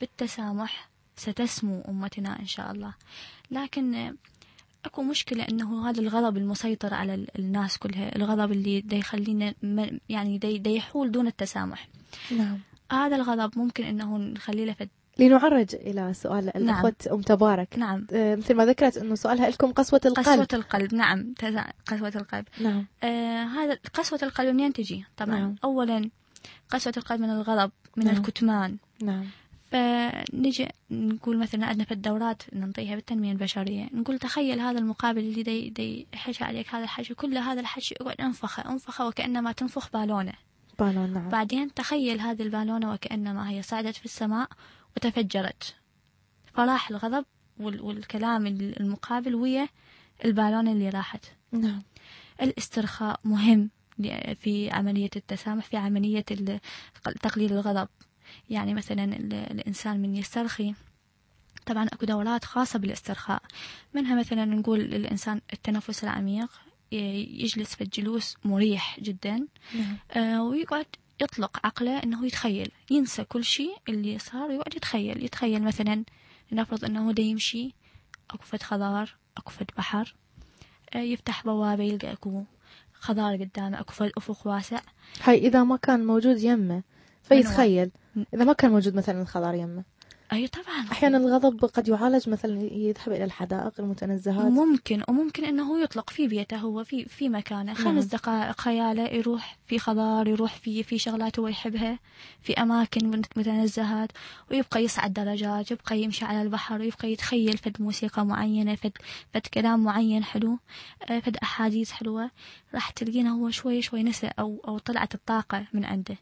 بالتسامح ستسمو أمتنا إن شاء الله. لكن أكو مشكلة إنه هذا الغضب المسيطر على ال- الناس كلها الغضب اللي دا يخلينا يعني دا دا يحول دون التسامح. نعم. هذا الغضب ممكن إنه نخليه له لنعرج إلى سؤال الأخوة أم تبارك. نعم. آه، مثل ما ذكرت أنه سؤالها لكم قسوة القلب. قسوة القلب نعم. تزا- قسوة القلب. نعم. آه هذا قسوة القلب منين تجي؟ طبعا. نعم. نعم. اولا قسوة القلب من الغضب من نعم. نعم. الكتمان. نعم. فنجي نقول مثلا عندنا في الدورات ننطيها بالتنمية البشرية. نقول تخيل هذا المقابل اللي دي, دي يحكي عليك هذا الحكي كل هذا الحكي انفخه انفخه وكأنما تنفخ بالونة. بالون نعم. بعدين تخيل هذه البالونة وكأنما هي صعدت في السماء وتفجرت. فراح الغضب وال- والكلام المقابل ويا البالونة اللي راحت. نعم. الاسترخاء مهم في عملية التسامح في عملية تقليل الغضب. يعني مثلا ال- الإنسان من يسترخي. طبعا أكو دورات خاصة بالاسترخاء. منها مثلا نقول للإنسان التنفس العميق يجلس في الجلوس مريح جدا. نعم. آه، ويقعد يطلق عقله إنه يتخيل ينسى كل شيء اللي صار ويقعد يتخيل. يتخيل مثلا نفرض إنه دا يمشي أكو فد خضار أكو فد بحر. آه، يفتح بوابة يلقى أكو خضار قدامه أكو فد أفق واسع. هاي إذا ما كان موجود يمه فيتخيل. إذا ما كان موجود مثلا الخضار يمه. أي طبعا. أحيانا الغضب قد يعالج مثلا يذهب إلى الحدائق المتنزهات. ممكن وممكن هو يطلق في بيته هو في في مكانه. خمس نعم. دقائق خياله يروح في خضار يروح في في شغلات هو يحبها في أماكن مت- متنزهات ويبقى يصعد درجات يبقى يمشي على البحر ويبقى يتخيل فد موسيقى معينة فد فد كلام معين حلو آه، فد أحاديث حلوة. راح تلقينه هو شوي شوي نسى أو أو طلعت الطاقة من عنده.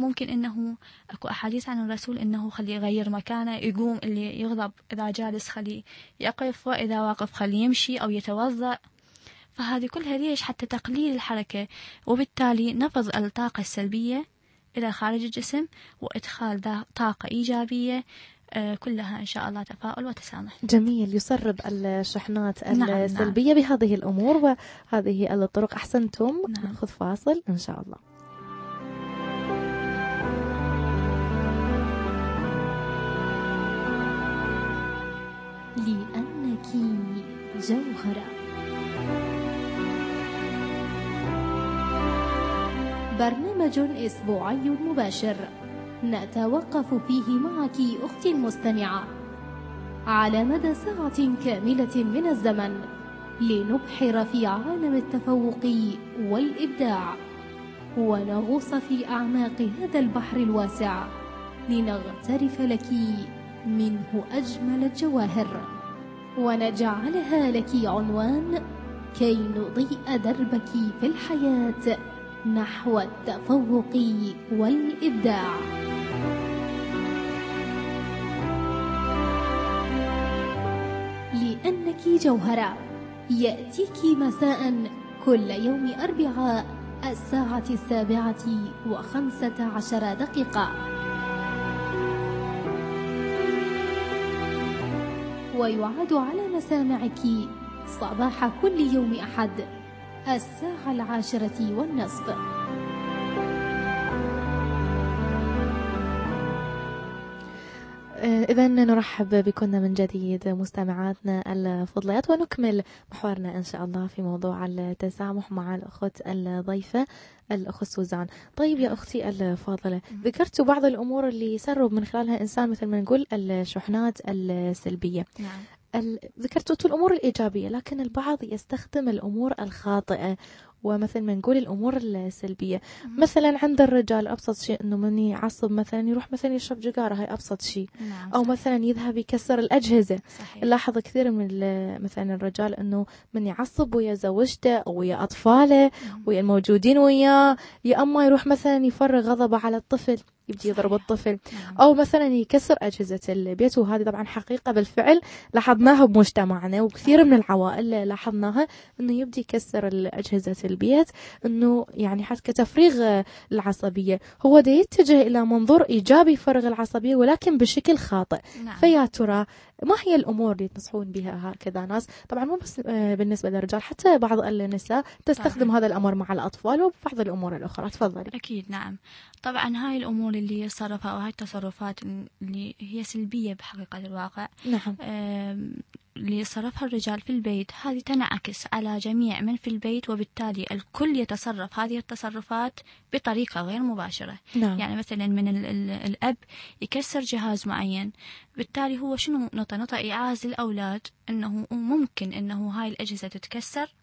ممكن إنه أكو أحاديث عن الرسول إنه خليه يغير مكانه يقوم اللي يغضب إذا جالس خليه يقف وإذا واقف خليه يمشي أو يتوضأ. فهذه كلها ليش؟ حتى تقليل الحركة. وبالتالي نفض الطاقة السلبية إلى خارج الجسم وإدخال طاقة إيجابية آه، كلها إن شاء الله تفاؤل وتسامح. جميل. يسرب الشحنات نعم، نعم. السلبية بهذه الأمور وهذه الطرق. أحسنتم. نعم. نأخذ فاصل إن شاء الله. لأنك جوهرة. برنامج أسبوعي مباشر. نتوقف فيه معك أختي المستمعة. على مدى ساعة كاملة من الزمن لنبحر في عالم التفوق والإبداع. ونغوص في أعماق هذا البحر الواسع. لنغترف لك منه أجمل الجواهر. ونجعلها لك عنوان كي نضيء دربك في الحياة نحو التفوق والإبداع. لأنك جوهرة يأتيك مساء كل يوم أربعاء الساعة السابعة وخمسة عشر دقيقة. ويعاد على مسامعك صباح كل يوم أحد الساعة العاشرة والنصف. إذا نرحب بكم من جديد مستمعاتنا الفضليات ونكمل محورنا إن شاء الله في موضوع التسامح مع الأخت الضيفة الأخت سوزان طيب يا أختي الفاضلة ذكرت بعض الأمور اللي يسرب من خلالها إنسان مثل ما نقول الشحنات السلبية. نعم. ذكرت الأمور الإيجابية لكن البعض يستخدم الأمور الخاطئة. ومثل ما نقول الأمور السلبية. مثلا عند الرجال أبسط شيء أنه من يعصب مثلا يروح مثلا يشرب جيجارة هاي أبسط شيء. نعم أو صحيح. مثلا يذهب يكسر الأجهزة. صحيح. نلاحظ كثير من مثلا الرجال أنه من يعصب ويا زوجته أو ويا أطفاله ويا الموجودين وياه يا أما يروح مثلا يفرغ غضبه على الطفل. يبدي يضرب. الطفل نعم. أو مثلا يكسر أجهزة البيت وهذه طبعا حقيقة بالفعل لاحظناها بمجتمعنا وكثير من العوائل لاحظناها أنه يبدي يكسر أجهزة البيت أنه يعني حتى كتفريغ العصبية هو دا يتجه إلى منظور إيجابي يفرغ العصبية ولكن بشكل خاطئ نعم. فيا ترى ما هي الأمور اللي تنصحون بها هكذا ناس؟ طبعا مو بس آه، بالنسبة للرجال حتى بعض النساء تستخدم طبعاً. هذا الأمر مع الأطفال وبعض الأمور الأخرى. تفضلي أكيد نعم. طبعا هاي الأمور اللي صرفها أو هاي التصرفات اللي هي سلبية بحقيقة الواقع. نعم. اللي صرفها الرجال في البيت هذه تنعكس على جميع من في البيت وبالتالي الكل يتصرف. هذه التصرفات بطريقة غير مباشرة. نعم. يعني مثلا من ال ال الأب يكسر جهاز معين بالتالي هو شنو؟ نطى نطى إيعاز للأولاد أنه ممكن أنه هاي الأجهزة تتكسر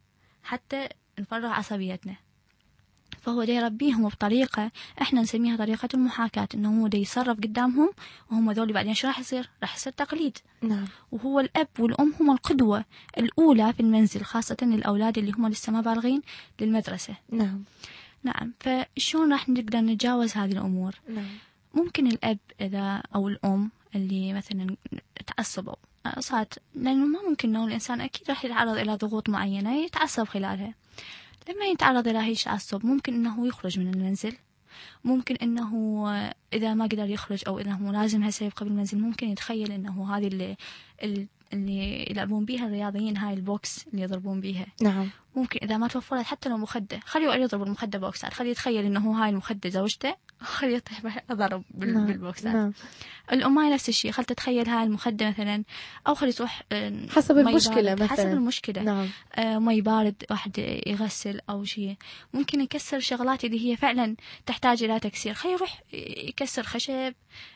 حتى نفرغ عصبيتنا. فهو دا يربيهم بطريقة إحنا نسميها طريقة المحاكاة إنه هو دا يتصرف قدامهم وهم ذولي بعدين شو راح يصير؟ راح يصير تقليد. نعم. وهو الأب والأم هم القدوة الأولى في المنزل خاصة للأولاد اللي هم لسه ما بالغين للمدرسة. نعم. نعم. فشون راح نقدر نتجاوز هذه الأمور؟ نعم. ممكن الأب إذا أو الأم اللي مثلا تعصبوا صارت لأنه ما ممكن أنه الإنسان أكيد راح يتعرض إلى ضغوط معينة يتعصب خلالها. لما يتعرض إلى هاي التعصب ممكن أنه يخرج من المنزل. ممكن أنه إذا ما قدر يخرج أو إنه لازم هسه يبقى بالمنزل ممكن يتخيل أنه هذه اللي, اللي يلعبون بيها الرياضيين هاي البوكس اللي يضربون بيها. نعم. ممكن إذا ما توفرت حتى لو مخدة. خليه يضرب المخدة بوكسات خليه يتخيل إنه هاي المخدة زوجته. خليه يطيح ضرب بال- نعم. بالبوكسات نعم. الأماي نفس الشيء. خل تتخيل هاي المخدة مثلا أو خلي تروح آه، حسب المشكلة بارد. حسب مثلاً. المشكلة. نعم. آه، مي بارد واحد يغسل أو شيء. ممكن يكسر شغلات اللي هي فعلا تحتاج إلى تكسير. خليه يروح يكسر خشب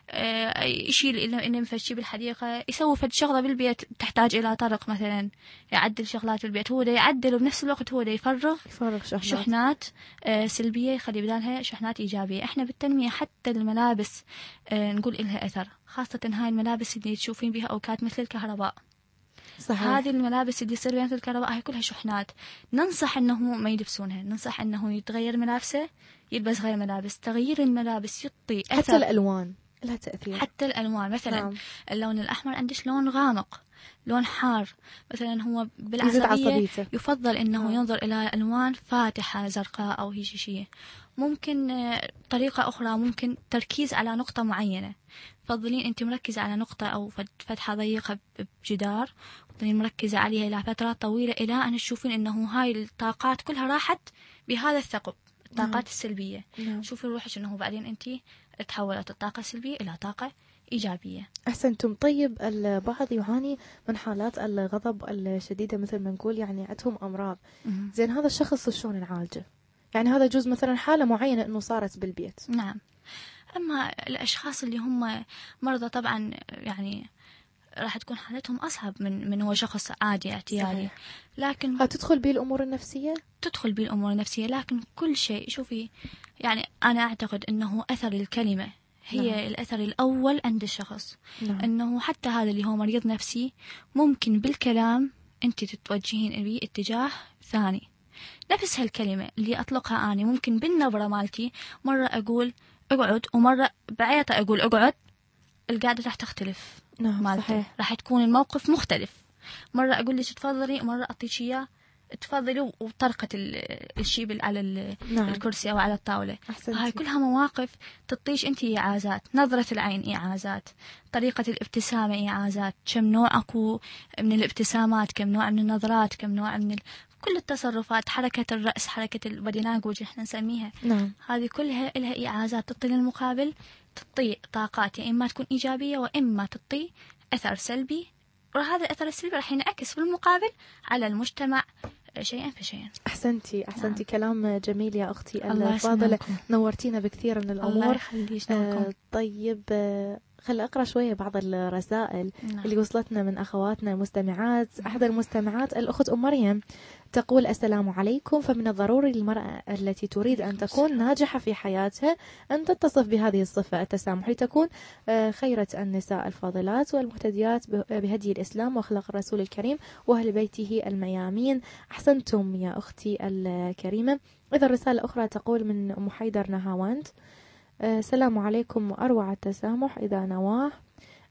آه، يشيل إنه مثلا بالحديقة يسوي فد شغلة بالبيت تحتاج إلى طرق مثلا يعدل شغلات بالبيت. هو يعدل وبنفس الوقت هو ده يفرغ يفرغ شحنات شحنات آه، سلبية يخلي بدالها شحنات إيجابية. إحنا بالتنمية حتى الملابس آه، نقول إلها أثر خاصة هاي الملابس اللي تشوفين بها أوقات مثل الكهرباء. صحيح. هذه الملابس اللي يصير مثل الكهرباء هاي كلها شحنات. ننصح أنه ما يلبسونها ننصح أنه يتغير ملابسه يلبس غير ملابس. تغيير الملابس يعطي حتى أثر. الألوان لها تأثير. حتى الألوان. مثلا نعم. اللون الأحمر عندش لون غامق. لون حار مثلا هو بالعصبية يفضل إنه نعم. ينظر إلى ألوان فاتحة زرقاء أو هيك شيء ممكن آه، طريقة أخرى ممكن تركيز على نقطة معينة تفضلين أنت مركزه على نقطة أو فت- فتحة ضيقة ب- بجدار تفضلين مركزه عليها إلى فترات طويلة إلى أن تشوفين إنه هاي الطاقات كلها راحت بهذا الثقب الطاقات نعم. السلبية نعم. شوفي روحك إنه بعدين أنت تحولت الطاقة السلبية إلى طاقة إيجابية. أحسنتم. طيب البعض يعاني من حالات الغضب الشديدة مثل ما نقول يعني عندهم أمراض. زين هذا الشخص شلون نعالجه يعني هذا جزء مثلا حالة معينة أنه صارت بالبيت. نعم. أما الأشخاص اللي هم مرضى طبعا يعني راح تكون حالتهم أصعب من من هو شخص عادي اعتيادي. صحيح. لكن هتدخل به الأمور النفسية؟ تدخل بالأمور النفسية لكن كل شيء شوفي يعني أنا أعتقد أنه أثر الكلمة هي نعم. الأثر الأول عند الشخص. نعم. أنه حتى هذا اللي هو مريض نفسي ممكن بالكلام أنت تتوجهين به اتجاه ثاني. نفس هالكلمة اللي أطلقها أنا ممكن بالنبرة مالتي مرة أقول اقعد ومرة بعيطة أقول اقعد القعدة راح تختلف نعم مالتي. صحيح. راح تكون الموقف مختلف. مرة أقول لك تفضلي ومرة أعطيك إياه. تفضلي وطرقت ال- الشيء بال- على نعم. الكرسي أو على الطاولة. هاي كلها مواقف تعطيش أنت إيعازات نظرة العين إيعازات طريقة الابتسامة إيعازات كم نوع أكو من الابتسامات كم نوع من النظرات كم نوع من ال... كل التصرفات حركة الرأس حركة البادي لانجوج إحنا نسميها. نعم. هذه كلها لها إيعازات تعطي للمقابل تعطي طاقات يا إما تكون إيجابية واما تعطي أثر سلبي. وهذا الأثر السلبي راح ينعكس بالمقابل على المجتمع شيئا فشيئا. أحسنتي أحسنتي. كلام جميل يا الله الفاضلة يسلمكم نورتينا بكثير من الله الأمور. يخليك آه طيب آه خل أقرأ شوية بعض الرسائل نعم. اللي وصلتنا من أخواتنا المستمعات أحد المستمعات الأخت أم مريم تقول السلام عليكم. فمن الضروري للمرأة التي تريد أن تكون ناجحة في حياتها أن تتصف بهذه الصفة. التسامح لتكون آه، خيرة النساء الفاضلات والمهتديات به- بهدي الإسلام وأخلاق الرسول الكريم وأهل بيته الميامين. أحسنتم يا أختي الكريمة. إذا الرسالة أخرى تقول من أم حيدر نهاوند. السلام عليكم وأروع التسامح إذا نواه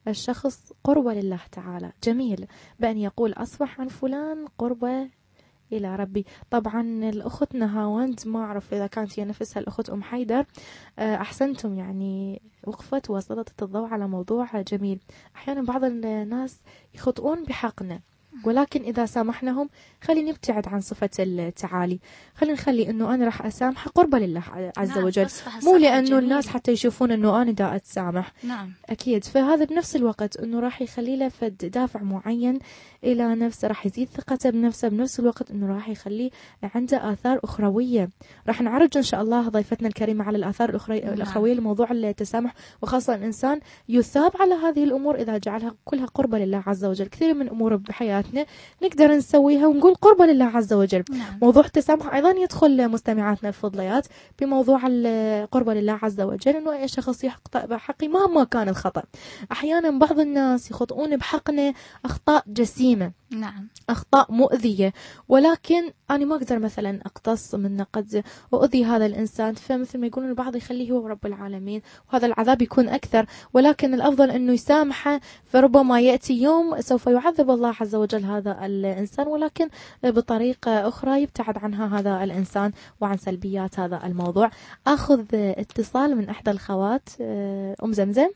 الشخص قربة لله تعالى. جميل. بأن يقول أصبح عن فلان قربة إلى ربي. طبعا الأخت نهاوند ما أعرف إذا كانت هي نفسها الأخت أم حيدر. آه، أحسنتم يعني وقفت وسلطت الضوء على موضوع جميل. أحيانا بعض الناس يخطئون بحقنا. ولكن إذا سامحناهم خلينا نبتعد عن صفة التعالي. خلينا نخلي أنه أنا راح أسامح قربة لله عز نعم، وجل. مو لأنه الجميلة. الناس حتى يشوفون أنه أنا دا أتسامح. نعم. أكيد. فهذا بنفس الوقت أنه راح يخلي له فد دافع معين إلى نفسه راح يزيد ثقته بنفسه بنفس الوقت أنه راح يخليه عنده آثار أخروية. راح نعرج إن شاء الله ضيفتنا الكريمة على الآثار الأخري- نعم. الأخروية لموضوع التسامح وخاصة الإنسان يثاب على هذه الأمور إذا جعلها كلها قربة لله عز وجل. كثير من أمور بحياتنا نقدر نسويها ونقول قربة لله عز وجل. نعم. موضوع التسامح أيضا يدخل مستمعاتنا الفضليات بموضوع القربة لله عز وجل إنه أي شخص يخطئ بحقي مهما كان الخطأ. أحيانا بعض الناس يخطئون بحقنا أخطاء جسيمة. نعم. أخطاء مؤذية. ولكن أنا ما أقدر مثلا أقتص من قد واؤذي هذا الإنسان. فمثل ما يقولون البعض يخليه هو رب العالمين وهذا العذاب يكون أكثر. ولكن الأفضل إنه يسامحه فربما يأتي يوم سوف يعذب الله عز وجل هذا الإنسان. ولكن بطريقة أخرى يبتعد عنها هذا الإنسان وعن سلبيات هذا الموضوع. آخذ اتصال من إحدى الخوات أم زمزم.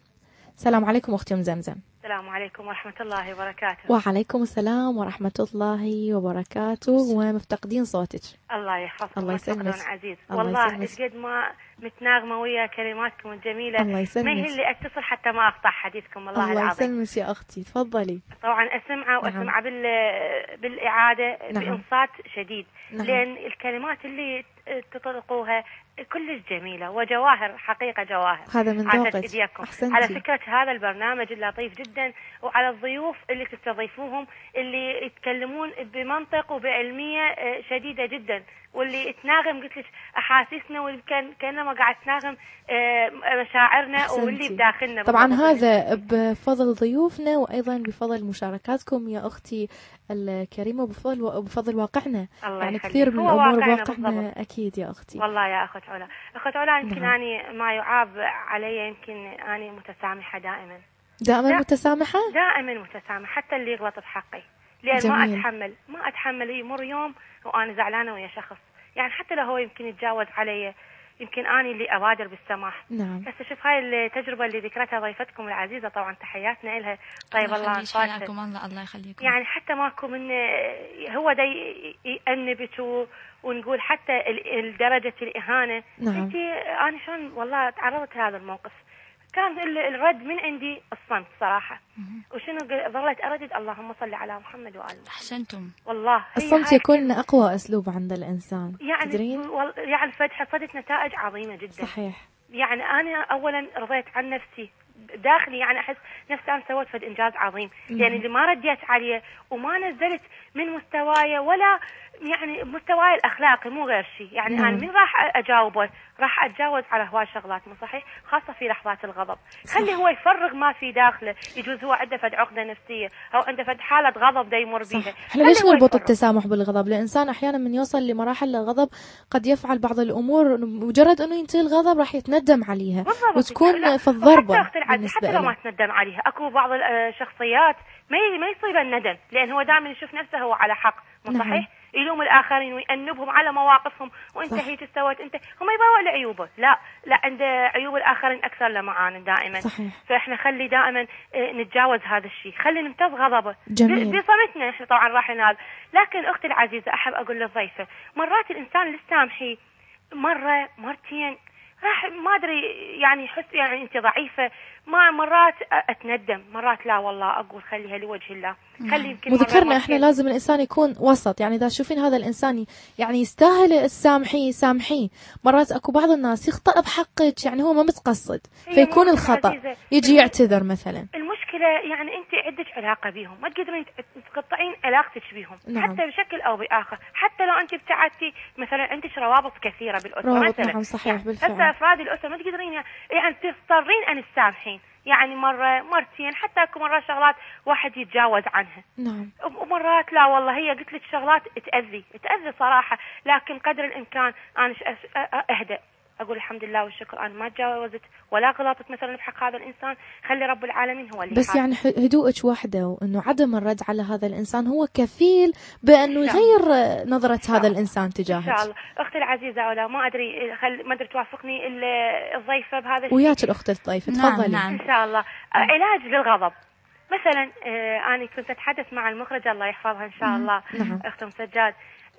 السلام عليكم أختي أم زمزم. السلام عليكم ورحمة الله وبركاته وعليكم السلام ورحمة الله وبركاته ومفتقدين صوتك الله يحفظكم الله يسلمك. عزيز الله والله يسلمك. قد ما متناغمة ويا كلماتكم الجميلة الله يسلمك. ما هي اللي أتصل حتى ما أقطع حديثكم والله الله العظيم يسلمك يا أختي تفضلي طبعا أسمعه نعم. وأسمعه بال... بالإعادة نعم. بإنصات شديد نعم. لأن الكلمات اللي تطلقوها كلش جميلة وجواهر حقيقة جواهر. هذا من ذوقك. على فكرة هذا البرنامج اللطيف جدا وعلى الضيوف اللي تستضيفوهم اللي يتكلمون بمنطق وبعلمية آه، شديدة جدا. واللي تناغم قلت لك أحاسيسنا واللي كان كانما قاعد تناغم آه، مشاعرنا. واللي بداخلنا طبعا. هذا بفضل ضيوفنا وأيضا بفضل مشاركاتكم يا أختي الكريمة وبفضل بفضل واقعنا الله يعني يخليك. كثير من هو الأمور واقعنا واقعنا بالضبط. أكيد يا أختي والله يا أخت علا أخت علا يمكن نعم. أني ما يعاب علي يمكن أني متسامحة دائما دائما لا. متسامحة دائما متسامحة حتى اللي يغلط بحقي ما جميل. أتحمل ما أتحمل. يمر يوم وأنا زعلانة ويا شخص. يعني حتى لو هو يمكن يتجاوز علي يمكن أني اللي أبادر بالسماح. نعم. بس شوف هاي التجربة اللي ذكرتها ضيفتكم العزيزة طبعا تحياتنا لها طيب الله يخليك، انفاسها حياكم الله الله يخليكم. يعني حتى ماكو من هو دا ي- يأنبك و- ونقول حتى درجة الإهانة. نعم. انت أنا شلون والله تعرضت لهذا الموقف؟ كان ال- الرد من عندي الصمت صراحة. وشنو ظلت أردد؟ اللهم صل على محمد وآل محمد. أحسنتم. والله الصمت يكون أقوى أسلوب عند الإنسان يعني تدرين؟ يعني فد حصدت نتائج عظيمة جدا. صحيح. يعني أنا اولا رضيت عن نفسي داخلي يعني أحس نفسي أنا سويت فد إنجاز عظيم. يعني اللي ما رديت عليه وما نزلت من مستواي ولا يعني مستواي الأخلاقي مو غير شيء يعني نعم. أنا من راح أجاوبه؟ راح أتجاوز على هواي شغلات مو صحيح؟ خاصة في لحظات الغضب. خلي هو يفرغ ما في داخله. يجوز هو عنده فد عقدة نفسية أو عنده فد حالة غضب دا يمر بيها. إحنا ليش نربط. التسامح بالغضب؟ الانسان أحيانا من يوصل لمراحل الغضب قد يفعل بعض الأمور مجرد إنه ينتهي الغضب راح يتندم عليها بالضبط. وتكون في الضربة. بالنسبة حتى لو ما له تندم عليها. أكو بعض الشخصيات ما ي- ما يصيب الندم لأن هو دائما يشوف نفسه هو على حق مو نعم. صحيح؟ يلوم الآخرين ويأنبهم على مواقفهم وانت صح. هيك استويت أنت. هو ما يبوع لعيوبه. لا لا عند عيوب الآخرين أكثر لمعان دائما. صحيح. فإحنا خلي دائما آه، نتجاوز هذا الشيء. خلي نمتاز غضبه. جميل. بصمتنا إحنا طبعا راح ننال لكن أختي العزيزة أحب أقول للضيفة مرات الإنسان اللي تسامحيه مرة مرتين راح ما أدري يعني يحس يعني أنت ضعيفة. ما مرات أتندم مرات لا والله أقول خليها لوجه الله. خلي يمكن وذكرنا إحنا. لازم الإنسان يكون وسط. يعني إذا تشوفين هذا الإنسان يعني يستاهل السامحيه سامحيه مرات أكو بعض الناس يخطئ بحقك يعني هو ما متقصد. فيكون الخطأ. يجي يعتذر مثلا. المشكلة يعني أنت عندك علاقة بيهم ما تقدرين تقطعين علاقتك بيهم نعم. حتى بشكل أو بآخر حتى لو أنت ابتعدتي مثلا عندك روابط كثيرة بالأسرة روابط مثلا. نعم صحيح يعني بالفعل. هسه أفراد الأسرة ما تقدرين يعني تضطرين أن تسامحين يعني مرة مرتين حتى أكو مرات شغلات واحد يتجاوز عنها. نعم. ومرات لا والله هي قلت لك شغلات تأذي تأذي صراحة لكن قدر الإمكان أنا أهدأ. أقول الحمد لله والشكر. أنا ما تجاوزت ولا غلطت مثلا بحق هذا الإنسان. خلي رب العالمين هو اللي بس يحاسب. يعني هدوءك وحده وإنه عدم الرد على هذا الإنسان هو كفيل بأنه يغير نظرة هذا. الإنسان إن شاء تجاهك. الله. أختي العزيزة علا ما أدري خل... ما أدري توافقني ال- الضيفة بهذا الشيء. وياك الأخت الضيفة نعم، تفضلي. نعم. إن شاء الله. آه، علاج للغضب. مثلا آه، أنا كنت أتحدث مع المخرجه الله يحفظها إن شاء الله. نعم. أخت ام سجاد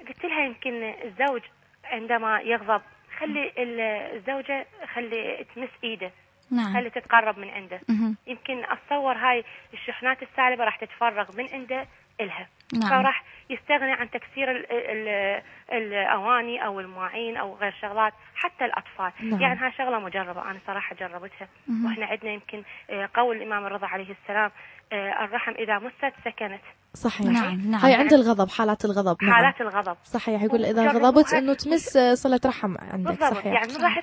قلت لها يمكن الزوج عندما يغضب خلي ال- الزوجة خلي تمس إيده نعم خلي تتقرب من عنده مهم. يمكن أتصور هاي الشحنات السالبة راح تتفرغ من عنده إلها نعم. فراح يستغني عن تكسير ال ال الأواني أو المواعين أو غير شغلات حتى الأطفال. نعم. يعني هاي شغلة مجربة أنا صراحة جربتها. مهم. وإحنا عندنا يمكن آه، قول الإمام الرضا عليه السلام آه، الرحم إذا مست سكنت. صحيح. نعم نعم. هاي عند الغضب حالات الغضب. نعم. حالات الغضب. صحيح. يقول إذا. غضبت أنه تمس آه، صلة رحم عندك. بالضبط. صحيح. يعني من راح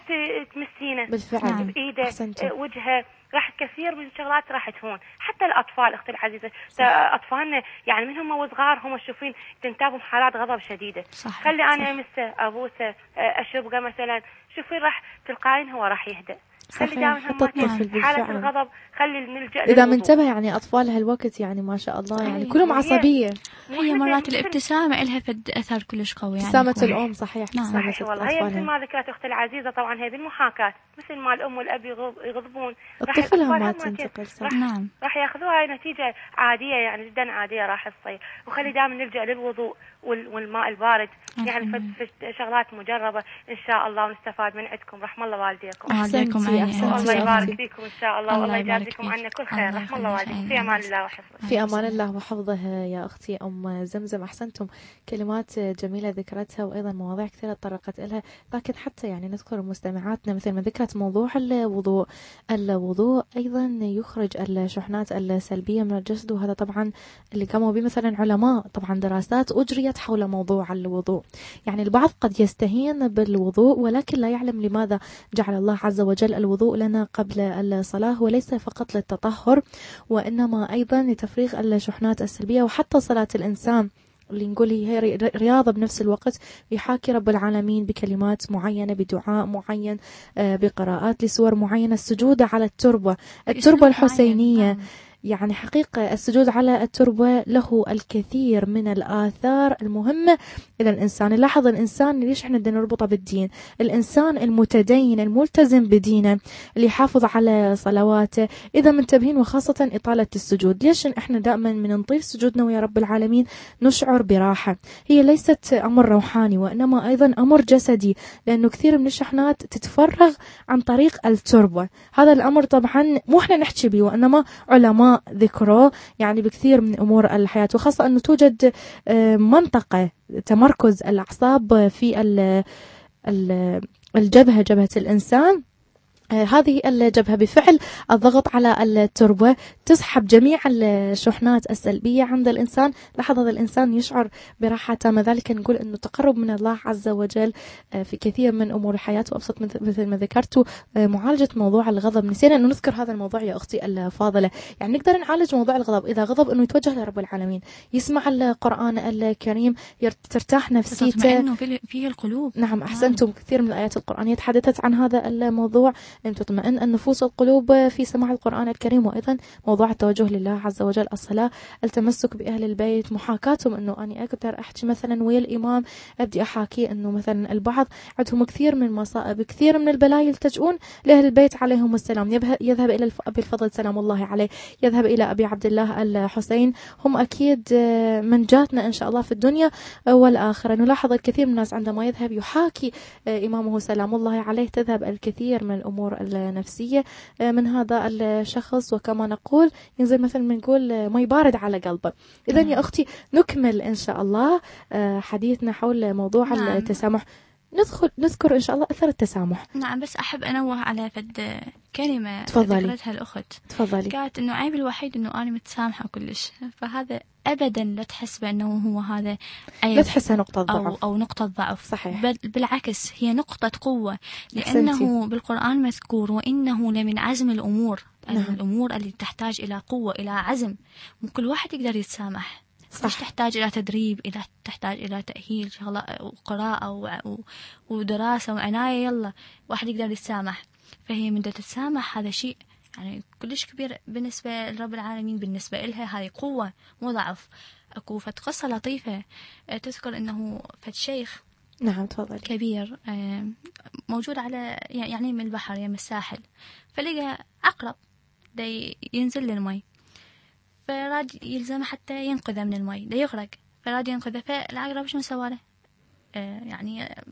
تمسينه بالفعل. نعم. بايده وجهه راح كثير من الشغلات راح تهون. حتى الأطفال أختي العزيزة تا- اطفالنا يعني من هم وصغار هم تشوفين تنتابهم حالات غضب شديدة. صح. خلي أنا صح. امسه أبوسه اشبقه مثلا. شوفي راح تلقاين هو راح يهدأ. خلي صحيح. دائما حتى الطفل حالة. الغضب خلي نلجأ إذا. منتبه يعني أطفال هالوقت يعني ما شاء الله يعني. كلهم عصبية هي مرات الابتسامة إلها فد أثر كلش قوي يعني ابتسامة. الأم صحيح نعم. صحيح والله هي مثل ما ذكرت أختي العزيزة طبعا هي بالمحاكاة مثل ما الأم والأب يغض- يغضبون الطفل ما تنتقل صح نعم راح يأخذوها هاي نتيجة عادية يعني جدا عادية راح تصير وخلي دائما نلجأ للوضوء وال- والماء البارد يعني شغلات مجربة إن شاء الله ونستفاد من عندكم رحم الله والديكم أحسنتي،. أحسنتي. يا يبارك. فيكم إن شاء الله الله والله يجازيكم. عنا كل الله خير. رحم الله يخليك. والديكم في أمان الله وحفظه. في أمان الله وحفظه يا أختي أم زمزم. أحسنتم. كلمات جميلة ذكرتها وأيضا مواضيع كثيرة تطرقت لها لكن حتى يعني نذكر مستمعاتنا مثل ما ذكرت موضوع الوضوء. الوضوء أيضا يخرج الشحنات السلبية من الجسد وهذا طبعا اللي قاموا به مثلا علماء. طبعا دراسات أجريت حول موضوع الوضوء. يعني البعض قد يستهين بالوضوء ولكن لا يعلم لماذا جعل الله عز وجل الوضوء لنا قبل الصلاة وليس فقط للتطهر وإنما أيضا لتفريغ الشحنات السلبية وحتى صلاة الإنسان. اللي نقول هي ري- رياضة بنفس الوقت. يحاكي رب العالمين بكلمات معينة بدعاء معين آه، بقراءات لسور معينة. السجود على التربة. التربة الحسينية. نعم. يعني حقيقة السجود على التربة له الكثير من الآثار المهمة. إلى الإنسان لاحظ الإنسان ليش إحنا بدنا نربطه بالدين. الإنسان المتدين الملتزم بدينه اللي يحافظ على صلواته إذا منتبهين وخاصة إطالة السجود. ليش إحنا دائما من نطيل سجودنا ويا رب العالمين نشعر براحة؟ هي ليست أمر روحاني وإنما أيضا أمر جسدي لأنه كثير من الشحنات تتفرغ عن طريق التربة. هذا الأمر طبعا مو إحنا نحكي به وإنما علماء ذكروه يعني بكثير من أمور الحياة وخاصة أنه توجد آه، منطقة تمركز الأعصاب في ال- ال- الجبهة جبهة الإنسان. هذه الجبهة بفعل الضغط على التربة تسحب جميع الشحنات السلبية عند الإنسان. لاحظ هذا الإنسان يشعر براحة تامة ذلك نقول أنه تقرب من الله عز وجل آه، في كثير من أمور الحياة. وأبسط مثل ما ذكرت آه، معالجة موضوع الغضب. نسينا أنه نذكر هذا الموضوع يا أختي الفاضلة. يعني نقدر نعالج موضوع الغضب. إذا غضب أنه يتوجه لرب العالمين. يسمع القرآن الكريم ترتاح نفسيته. فيه القلوب. نعم. أحسنتم. كثير من الآيات القرآنية تحدثت عن هذا الموضوع. أن تطمئن النفوس القلوب في سماع القرآن الكريم وأيضا موضوع التوجه لله عز وجل الصلاة التمسك بأهل البيت محاكاتهم أنه أنا أقدر أحكي مثلا ويا الإمام أبدي أحاكي أنه مثلا البعض عندهم كثير من المصائب كثير من البلايا يلتجؤون لأهل البيت عليهم السلام. يذهب, إلى أبي الفضل سلام الله عليه. يذهب إلى أبي عبد الله الحسين. هم أكيد آه، من جاتنا إن شاء الله في الدنيا والآخرة. نلاحظ الكثير من الناس عندما يذهب يحاكي آه، إمامه سلام الله عليه. تذهب الكثير من الأمور. النفسية آه، من هذا الشخص. وكما نقول ينزل مثل ما نقول آه، مي بارد على قلبه. إذا يا أختي نكمل إن شاء الله آه، حديثنا حول موضوع نعم. التسامح. ندخل نذكر إن شاء الله أثر التسامح نعم بس أحب أنوه على فد كلمة تفضلي. ذكرتها الأخت تفضلي قالت إنه عيبي الوحيد إنه أنا متسامحة كلش فهذا أبدا لا تحس بأنه هو هذا عيب لا تحسها نقطة ضعف أو نقطة ضعف صحيح. بل بالعكس هي نقطة قوة أحسنتي. لأنه بالقرآن مذكور وإنه لمن عزم الأمور نعم. الأمور اللي تحتاج إلى قوة إلى عزم مو كل واحد يقدر يتسامح صح. مش تحتاج إلى تدريب إلى تحتاج إلى تأهيل شغلة وقراءة و- ودراسة وعناية يلا واحد يقدر يتسامح. فهي من تتسامح هذا شيء يعني كلش كبير بالنسبة لرب العالمين بالنسبة إلها هذه قوة مو ضعف. أكو فت قصة لطيفة آه، تذكر أنه فت شيخ نعم تفضلي. كبير آه، موجود على يعني من البحر يم الساحل فلقى عقرب دا ينزل للمي. فراد يلزمه حتى ينقذه من المي. دا يغرق. فراد ينقذه. فالعقرب شنو سواله آه، يعني آه،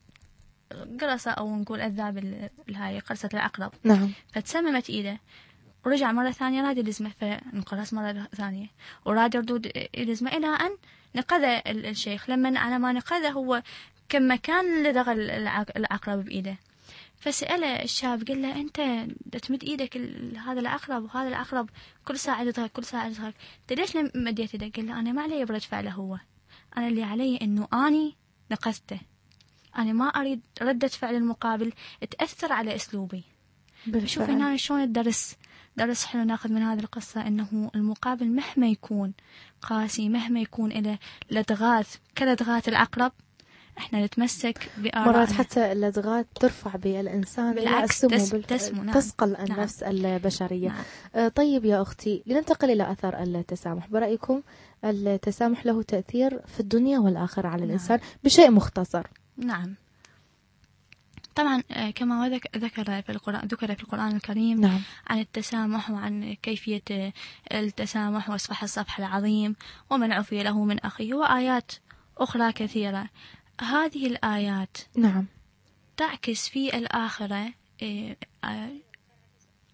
قرصة أو نقول أذاب هاي قرصة العقرب. نعم. فتسممت ايده ورجع مرة ثانية راد يلزمه فانقرص مرة ثانية. وراد يردود يلزمه إلى أن نقذ ال- الشيخ. لما على ما نقذه هو كم مكان لدغ ال- العق- العقرب بإيده. فسأله الشاب قال له أنت تمد إيدك هذا العقرب وهذا العقرب كل ساعة يدغك كل ساعة يدغك أنت ليش لم- مديت إيدك؟ قال له أنا ما علي برد فعله هو. أنا اللي علي إنه أني نقذته. أنا ما أريد ردة فعل المقابل تأثر على أسلوبي. شوف بالفعل هنا شلون الدرس درس حلو ناخذ من هذه القصة إنه المقابل مهما يكون قاسي مهما يكون له لدغات كلدغات العقرب إحنا نتمسك بآرائنا مرات حتى اللدغات ترفع بالإنسان إلى بالعكس السمو تس- بال- تسمو، نعم. تسقل نعم. النفس البشرية نعم. آه، طيب يا أختي لننتقل إلى أثر التسامح برأيكم التسامح له تأثير في الدنيا والآخرة على نعم. الإنسان بشيء مختصر نعم طبعا آه، كما ذكر في القرآن ذكر في القرآن الكريم نعم عن التسامح وعن كيفية آه، التسامح وصفح الصفح العظيم ومن عفي له من أخيه وآيات أخرى كثيرة هذه الآيات نعم. تعكس في الآخرة آه، آه،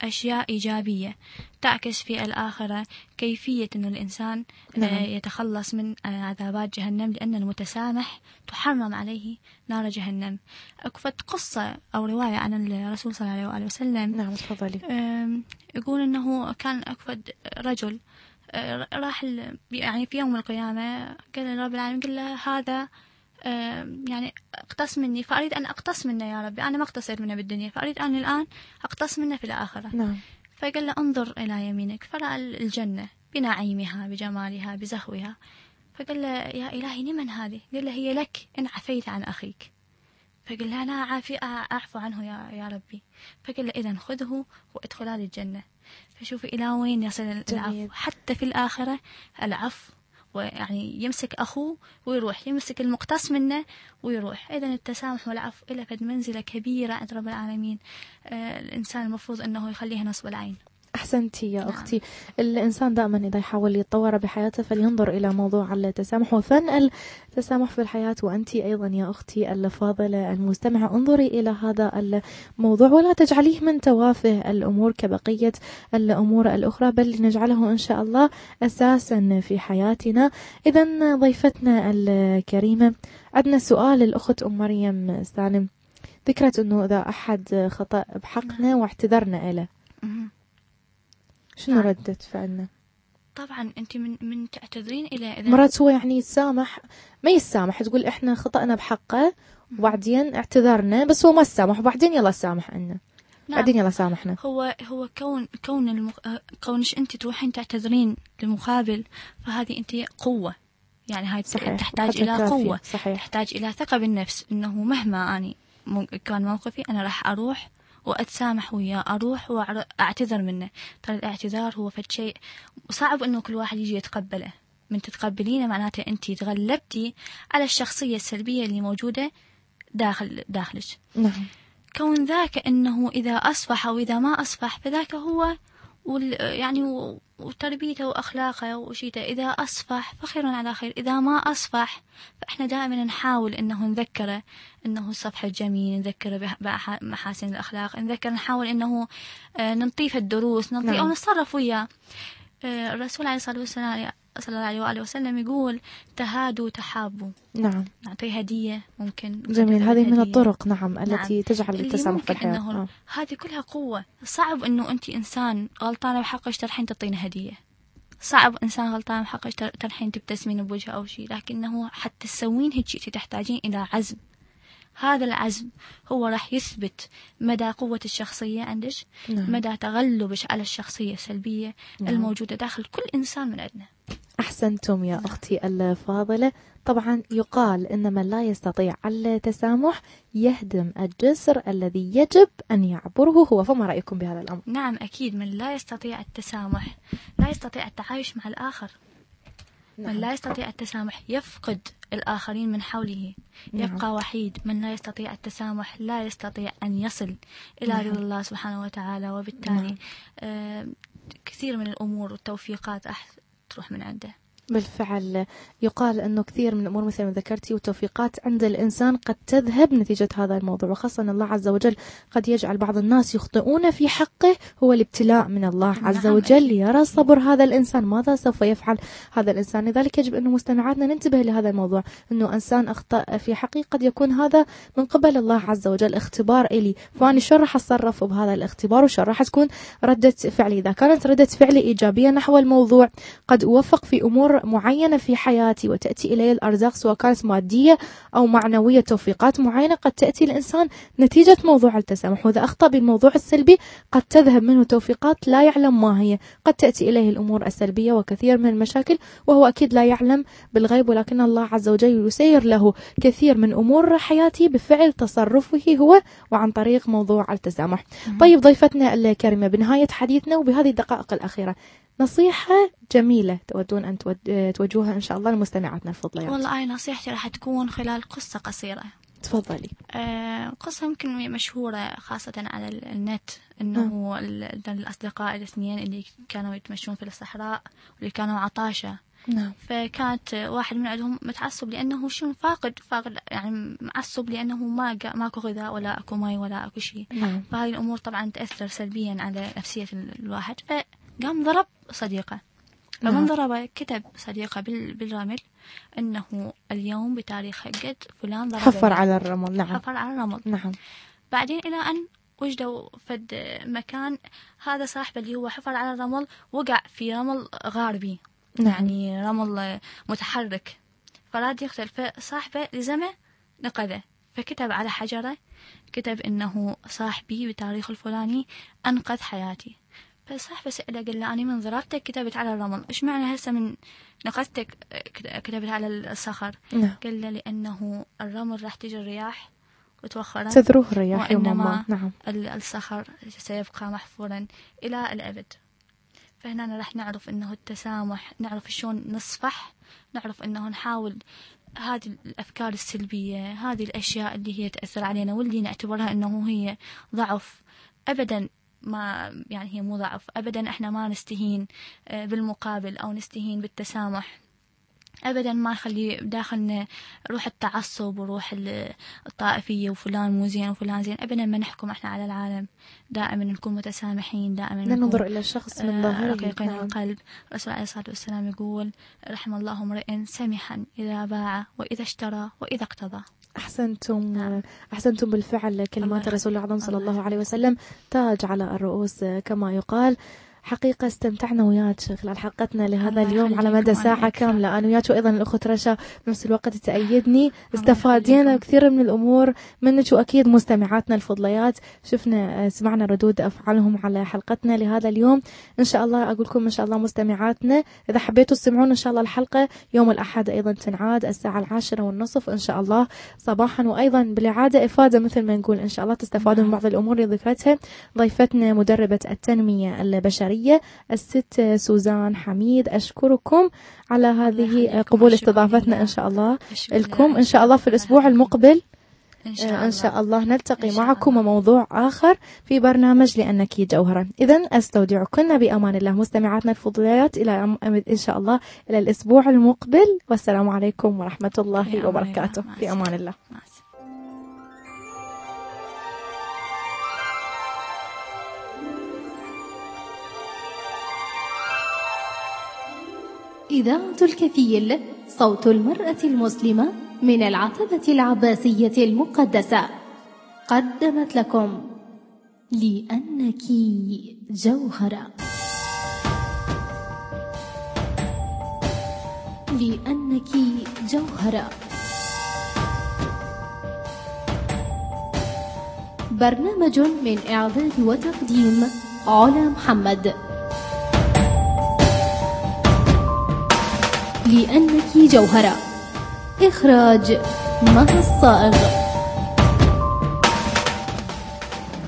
أشياء إيجابية. تعكس في الآخرة كيفية أن الإنسان آه، نعم. يتخلص من آه، عذابات جهنم لأن المتسامح تحرم عليه نار جهنم. أكفت قصة أو رواية عن الرسول صلى الله عليه وسلم. نعم تفضلي. أم، يقول إنه كان اكفد رجل أه، راح يعني في يوم القيامة قال لرب العالمين قال له هذا يعني اقتص مني فأريد أن أقتص منه يا ربي. أنا ما اقتصيت منه بالدنيا فأريد أن الآن أقتص منه في الآخرة. نعم. فقال له انظر إلى يمينك فرأى الجنة بنعيمها بجمالها بزهوها. فقال له يا إلهي لمن هذه؟ قال له هي لك إن عفيت عن أخيك. فقال له أنا أعفي أعفو عنه يا, يا ربي. فقال له إذا خذه وادخلا للجنة فشوفي إلى وين يصل. العفو. حتى في الآخرة العفو ويعني يمسك أخوه ويروح يمسك المقتص منه ويروح. إذا التسامح والعفو إلى فد منزلة كبيرة عند رب العالمين. آه الإنسان المفروض أنه يخليها نصب العين. أحسنتي يا نعم. أختي. الإنسان دائما إذا يحاول يتطور بحياته فلينظر إلى موضوع التسامح. وفن التسامح في الحياة. وأنت أيضا يا أختي الفاضلة المستمعة. انظري إلى هذا الموضوع ولا تجعليه من توافه الأمور كبقية الأمور الأخرى بل نجعله إن شاء الله أساسا في حياتنا. إذا ضيفتنا الكريمة عندنا سؤال الأخت أم مريم سالم. ذكرت أنه إذا أحد خطأ بحقنا واعتذرنا له. شنو نعم. ردة فعلنا؟ طبعا أنت من من تعتذرين إلى إذا مرات هو يعني يتسامح ما يسامح تقول إحنا خطأنا بحقه وبعدين اعتذرنا بس هو ما سامح وبعدين يلا سامح عنا نعم. بعدين يلا سامحنا هو هو كون كون المخ... كونش أنت تروحين تعتذرين لمقابل فهذه أنت قوة يعني هاي صحيح تحتاج إلى كافية. قوة صحيح تحتاج إلى ثقة بالنفس إنه مهما اني مو- كان موقفي أنا راح أروح وأتسامح وياه أروح واعتذر منه. ترى الاعتذار هو فد شيء صعب إنه كل واحد يجي يتقبله. من تتقبلينه معناته أنت تغلبتي على الشخصية السلبية اللي موجودة داخل داخلك. نعم. كون ذاك إنه إذا اصفح أو إذا ما اصفح فذاك هو وال يعني وتربيته وأخلاقه وشيته. إذا أصفح فخير على خير. إذا ما أصفح فإحنا دائما نحاول إنه نذكره إنه الصفح الجميل نذكره بمحاسن الأخلاق نذكر نحاول إنه آه، ننطيه الدروس ننطيه نعم. أو نتصرف وياه. آه، الرسول عليه الصلاة والسلام صلى الله عليه واله وسلم يقول تهادوا تحابوا. نعم. نعطيه هدية ممكن. جميل. هذه من هدية. الطرق نعم التي تجعل اللي التسامح في الحياة إنه آه. هذه كلها قوة. صعب إنه أنت إنسان غلطانة بحقك ترحين تعطينه هدية. صعب إنسان غلطان بحقك تر- ترحين تبتسمين بوجهه أو شيء لكنه حتى تسوين هيك شيء تحتاجين إلى عزم. هذا العزم هو راح يثبت مدى قوة الشخصية عندك نعم. مدى تغلبك على الشخصية السلبية نعم. الموجودة داخل كل إنسان من عندنا. أحسنتم يا أختي الفاضلة. طبعا يقال إن من لا يستطيع التسامح يهدم الجسر الذي يجب أن يعبره هو. فما رأيكم بهذا الأمر؟ نعم أكيد. من لا يستطيع التسامح لا يستطيع التعايش مع الآخر. من لا يستطيع التسامح يفقد الآخرين من حوله. نعم. يبقى وحيد. من لا يستطيع التسامح لا يستطيع أن يصل إلى نعم. رضا الله سبحانه وتعالى. وبالتالي آه كثير من الأمور والتوفيقات تروح من عنده. بالفعل يقال أنه كثير من الأمور مثل ما ذكرتي والتوفيقات عند الإنسان قد تذهب نتيجة هذا الموضوع وخاصة أن الله عز وجل قد يجعل بعض الناس يخطئون في حقه هو الابتلاء من الله عز نعم. وجل. يرى صبر هذا الإنسان ماذا سوف يفعل هذا الإنسان؟ لذلك يجب أن مستمعاتنا ننتبه لهذا الموضوع أنه إنسان أخطأ في حقي قد يكون هذا من قبل الله عز وجل اختبار إلي. فأنا شو راح أتصرف بهذا الاختبار وشو راح تكون ردة فعلي. إذا كانت ردة فعلي إيجابية نحو الموضوع قد أوفق في أمور أمور معينة في حياتي وتأتي إلي الأرزاق سواء كانت مادية أو معنوية توفيقات معينة قد تأتي الإنسان نتيجة موضوع التسامح. وإذا أخطأ بالموضوع السلبي قد تذهب منه توفيقات لا يعلم ما هي. قد تأتي إليه الأمور السلبية وكثير من المشاكل وهو أكيد لا يعلم بالغيب ولكن الله عز وجل يسير له كثير من أمور حياتي بفعل تصرفه هو وعن طريق موضوع التسامح. طيب ضيفتنا الكريمة بنهاية حديثنا وبهذه الدقائق الأخيرة نصيحة جميلة تودون أن توجهوها إن شاء الله لمستمعاتنا الفضليات. والله أي نصيحتي راح تكون خلال قصة قصيرة. تفضلي. آه، قصة يمكن مشهورة خاصة على ال- النت إنه ال- الأصدقاء الاثنين اللي كانوا يتمشون في الصحراء واللي كانوا عطاشة. نعم. فكانت واحد من عندهم متعصب لأنه شنو فاقد فاقد يعني معصب لأنه ما ماكو غذاء ولا أكو ماي ولا أكو شيء. نعم. فهذه الأمور طبعا تأثر سلبيا على نفسية ال- الواحد. فقام ضرب صديقه. فمن نعم. ضربه كتب صديقه بال- بالرمل أنه اليوم بتاريخ قد فلان ضربني حفر على الرمل. نعم. حفر على الرمل. نعم. بعدين إلى أن وجدوا فد مكان هذا صاحبه اللي هو حفر على الرمل وقع في رمل غاربي. نعم. يعني رمل متحرك. فراد يقتل فصاحبه لزمه نقذه فكتب على حجرة كتب إنه صاحبي بتاريخ الفلاني أنقذ حياتي. فصاحبه سأله قال له أنا من ضربتك كتبت على الرمل. إيش معنى هسه من نقذتك كتبت على الصخر؟ نعم. قال له لأنه الرمل راح تجي الرياح وتوخره تذروه الرياح وإنما ما. نعم. ال- الصخر سيبقى محفورا إلى الأبد. فهنا راح نعرف أنه التسامح نعرف شلون نصفح نعرف أنه نحاول هذه الأفكار السلبية هذه الأشياء اللي هي تأثر علينا واللي نعتبرها أنه هي ضعف أبدا. ما يعني هي مو ضعف. أبدا إحنا ما نستهين آه، بالمقابل أو نستهين بالتسامح. ابدا ما نخلي داخلنا روح التعصب وروح ال- الطائفية وفلان مو زين وفلان زين. ابدا ما نحكم إحنا على العالم. دائما نكون متسامحين دائما لا ننظر إلى الشخص من آه، ظاهره رقيقين نعم. القلب. الرسول عليه الصلاة والسلام يقول رحم الله امرئ سمحا إذا باع وإذا اشترى وإذا اقتضى. أحسنتم نعم. أحسنتم بالفعل كلمات الله الرسول الأعظم صلى الله عليه وسلم تاج على الرؤوس كما يقال. حقيقة استمتعنا وياك خلال حلقتنا لهذا اليوم على مدى ساعة. كاملة. أنا وياك وأيضا الأخت رشا بنفس الوقت تأيدني. استفادينا. كثير من الأمور منك وأكيد مستمعاتنا الفضليات. شفنا سمعنا ردود أفعالهم على حلقتنا لهذا اليوم. إن شاء الله أقول لكم إن شاء الله مستمعاتنا إذا حبيتوا تسمعون إن شاء الله الحلقة يوم الأحد أيضا تنعاد الساعة العاشرة والنصف إن شاء الله صباحا. وأيضا بالإعادة إفادة مثل ما نقول إن شاء الله تستفادون من بعض الأمور اللي ذكرتها. ضيفتنا مدربة التنمية البشرية الست سوزان حميد أشكركم على هذه قبول استضافتنا. إن شاء الله لكم. إن شاء الله في الأسبوع المقبل إن شاء آه، الله إن شاء الله نلتقي شاء معكم الله. وموضوع آخر في برنامج لأنك جوهرة إذا أستودعكن بأمان الله مستمعاتنا الفضليات إلى إن شاء الله إلى الأسبوع المقبل والسلام عليكم ورحمة الله وبركاته الله. في أمان. الله إذاعة الكفيل صوت المرأة المسلمة من العتبة العباسية المقدسة. قدمت لكم. لأنك جوهرة. لأنك جوهرة. برنامج من إعداد وتقديم علا محمد. لأنك جوهرة. إخراج مها الصائغ.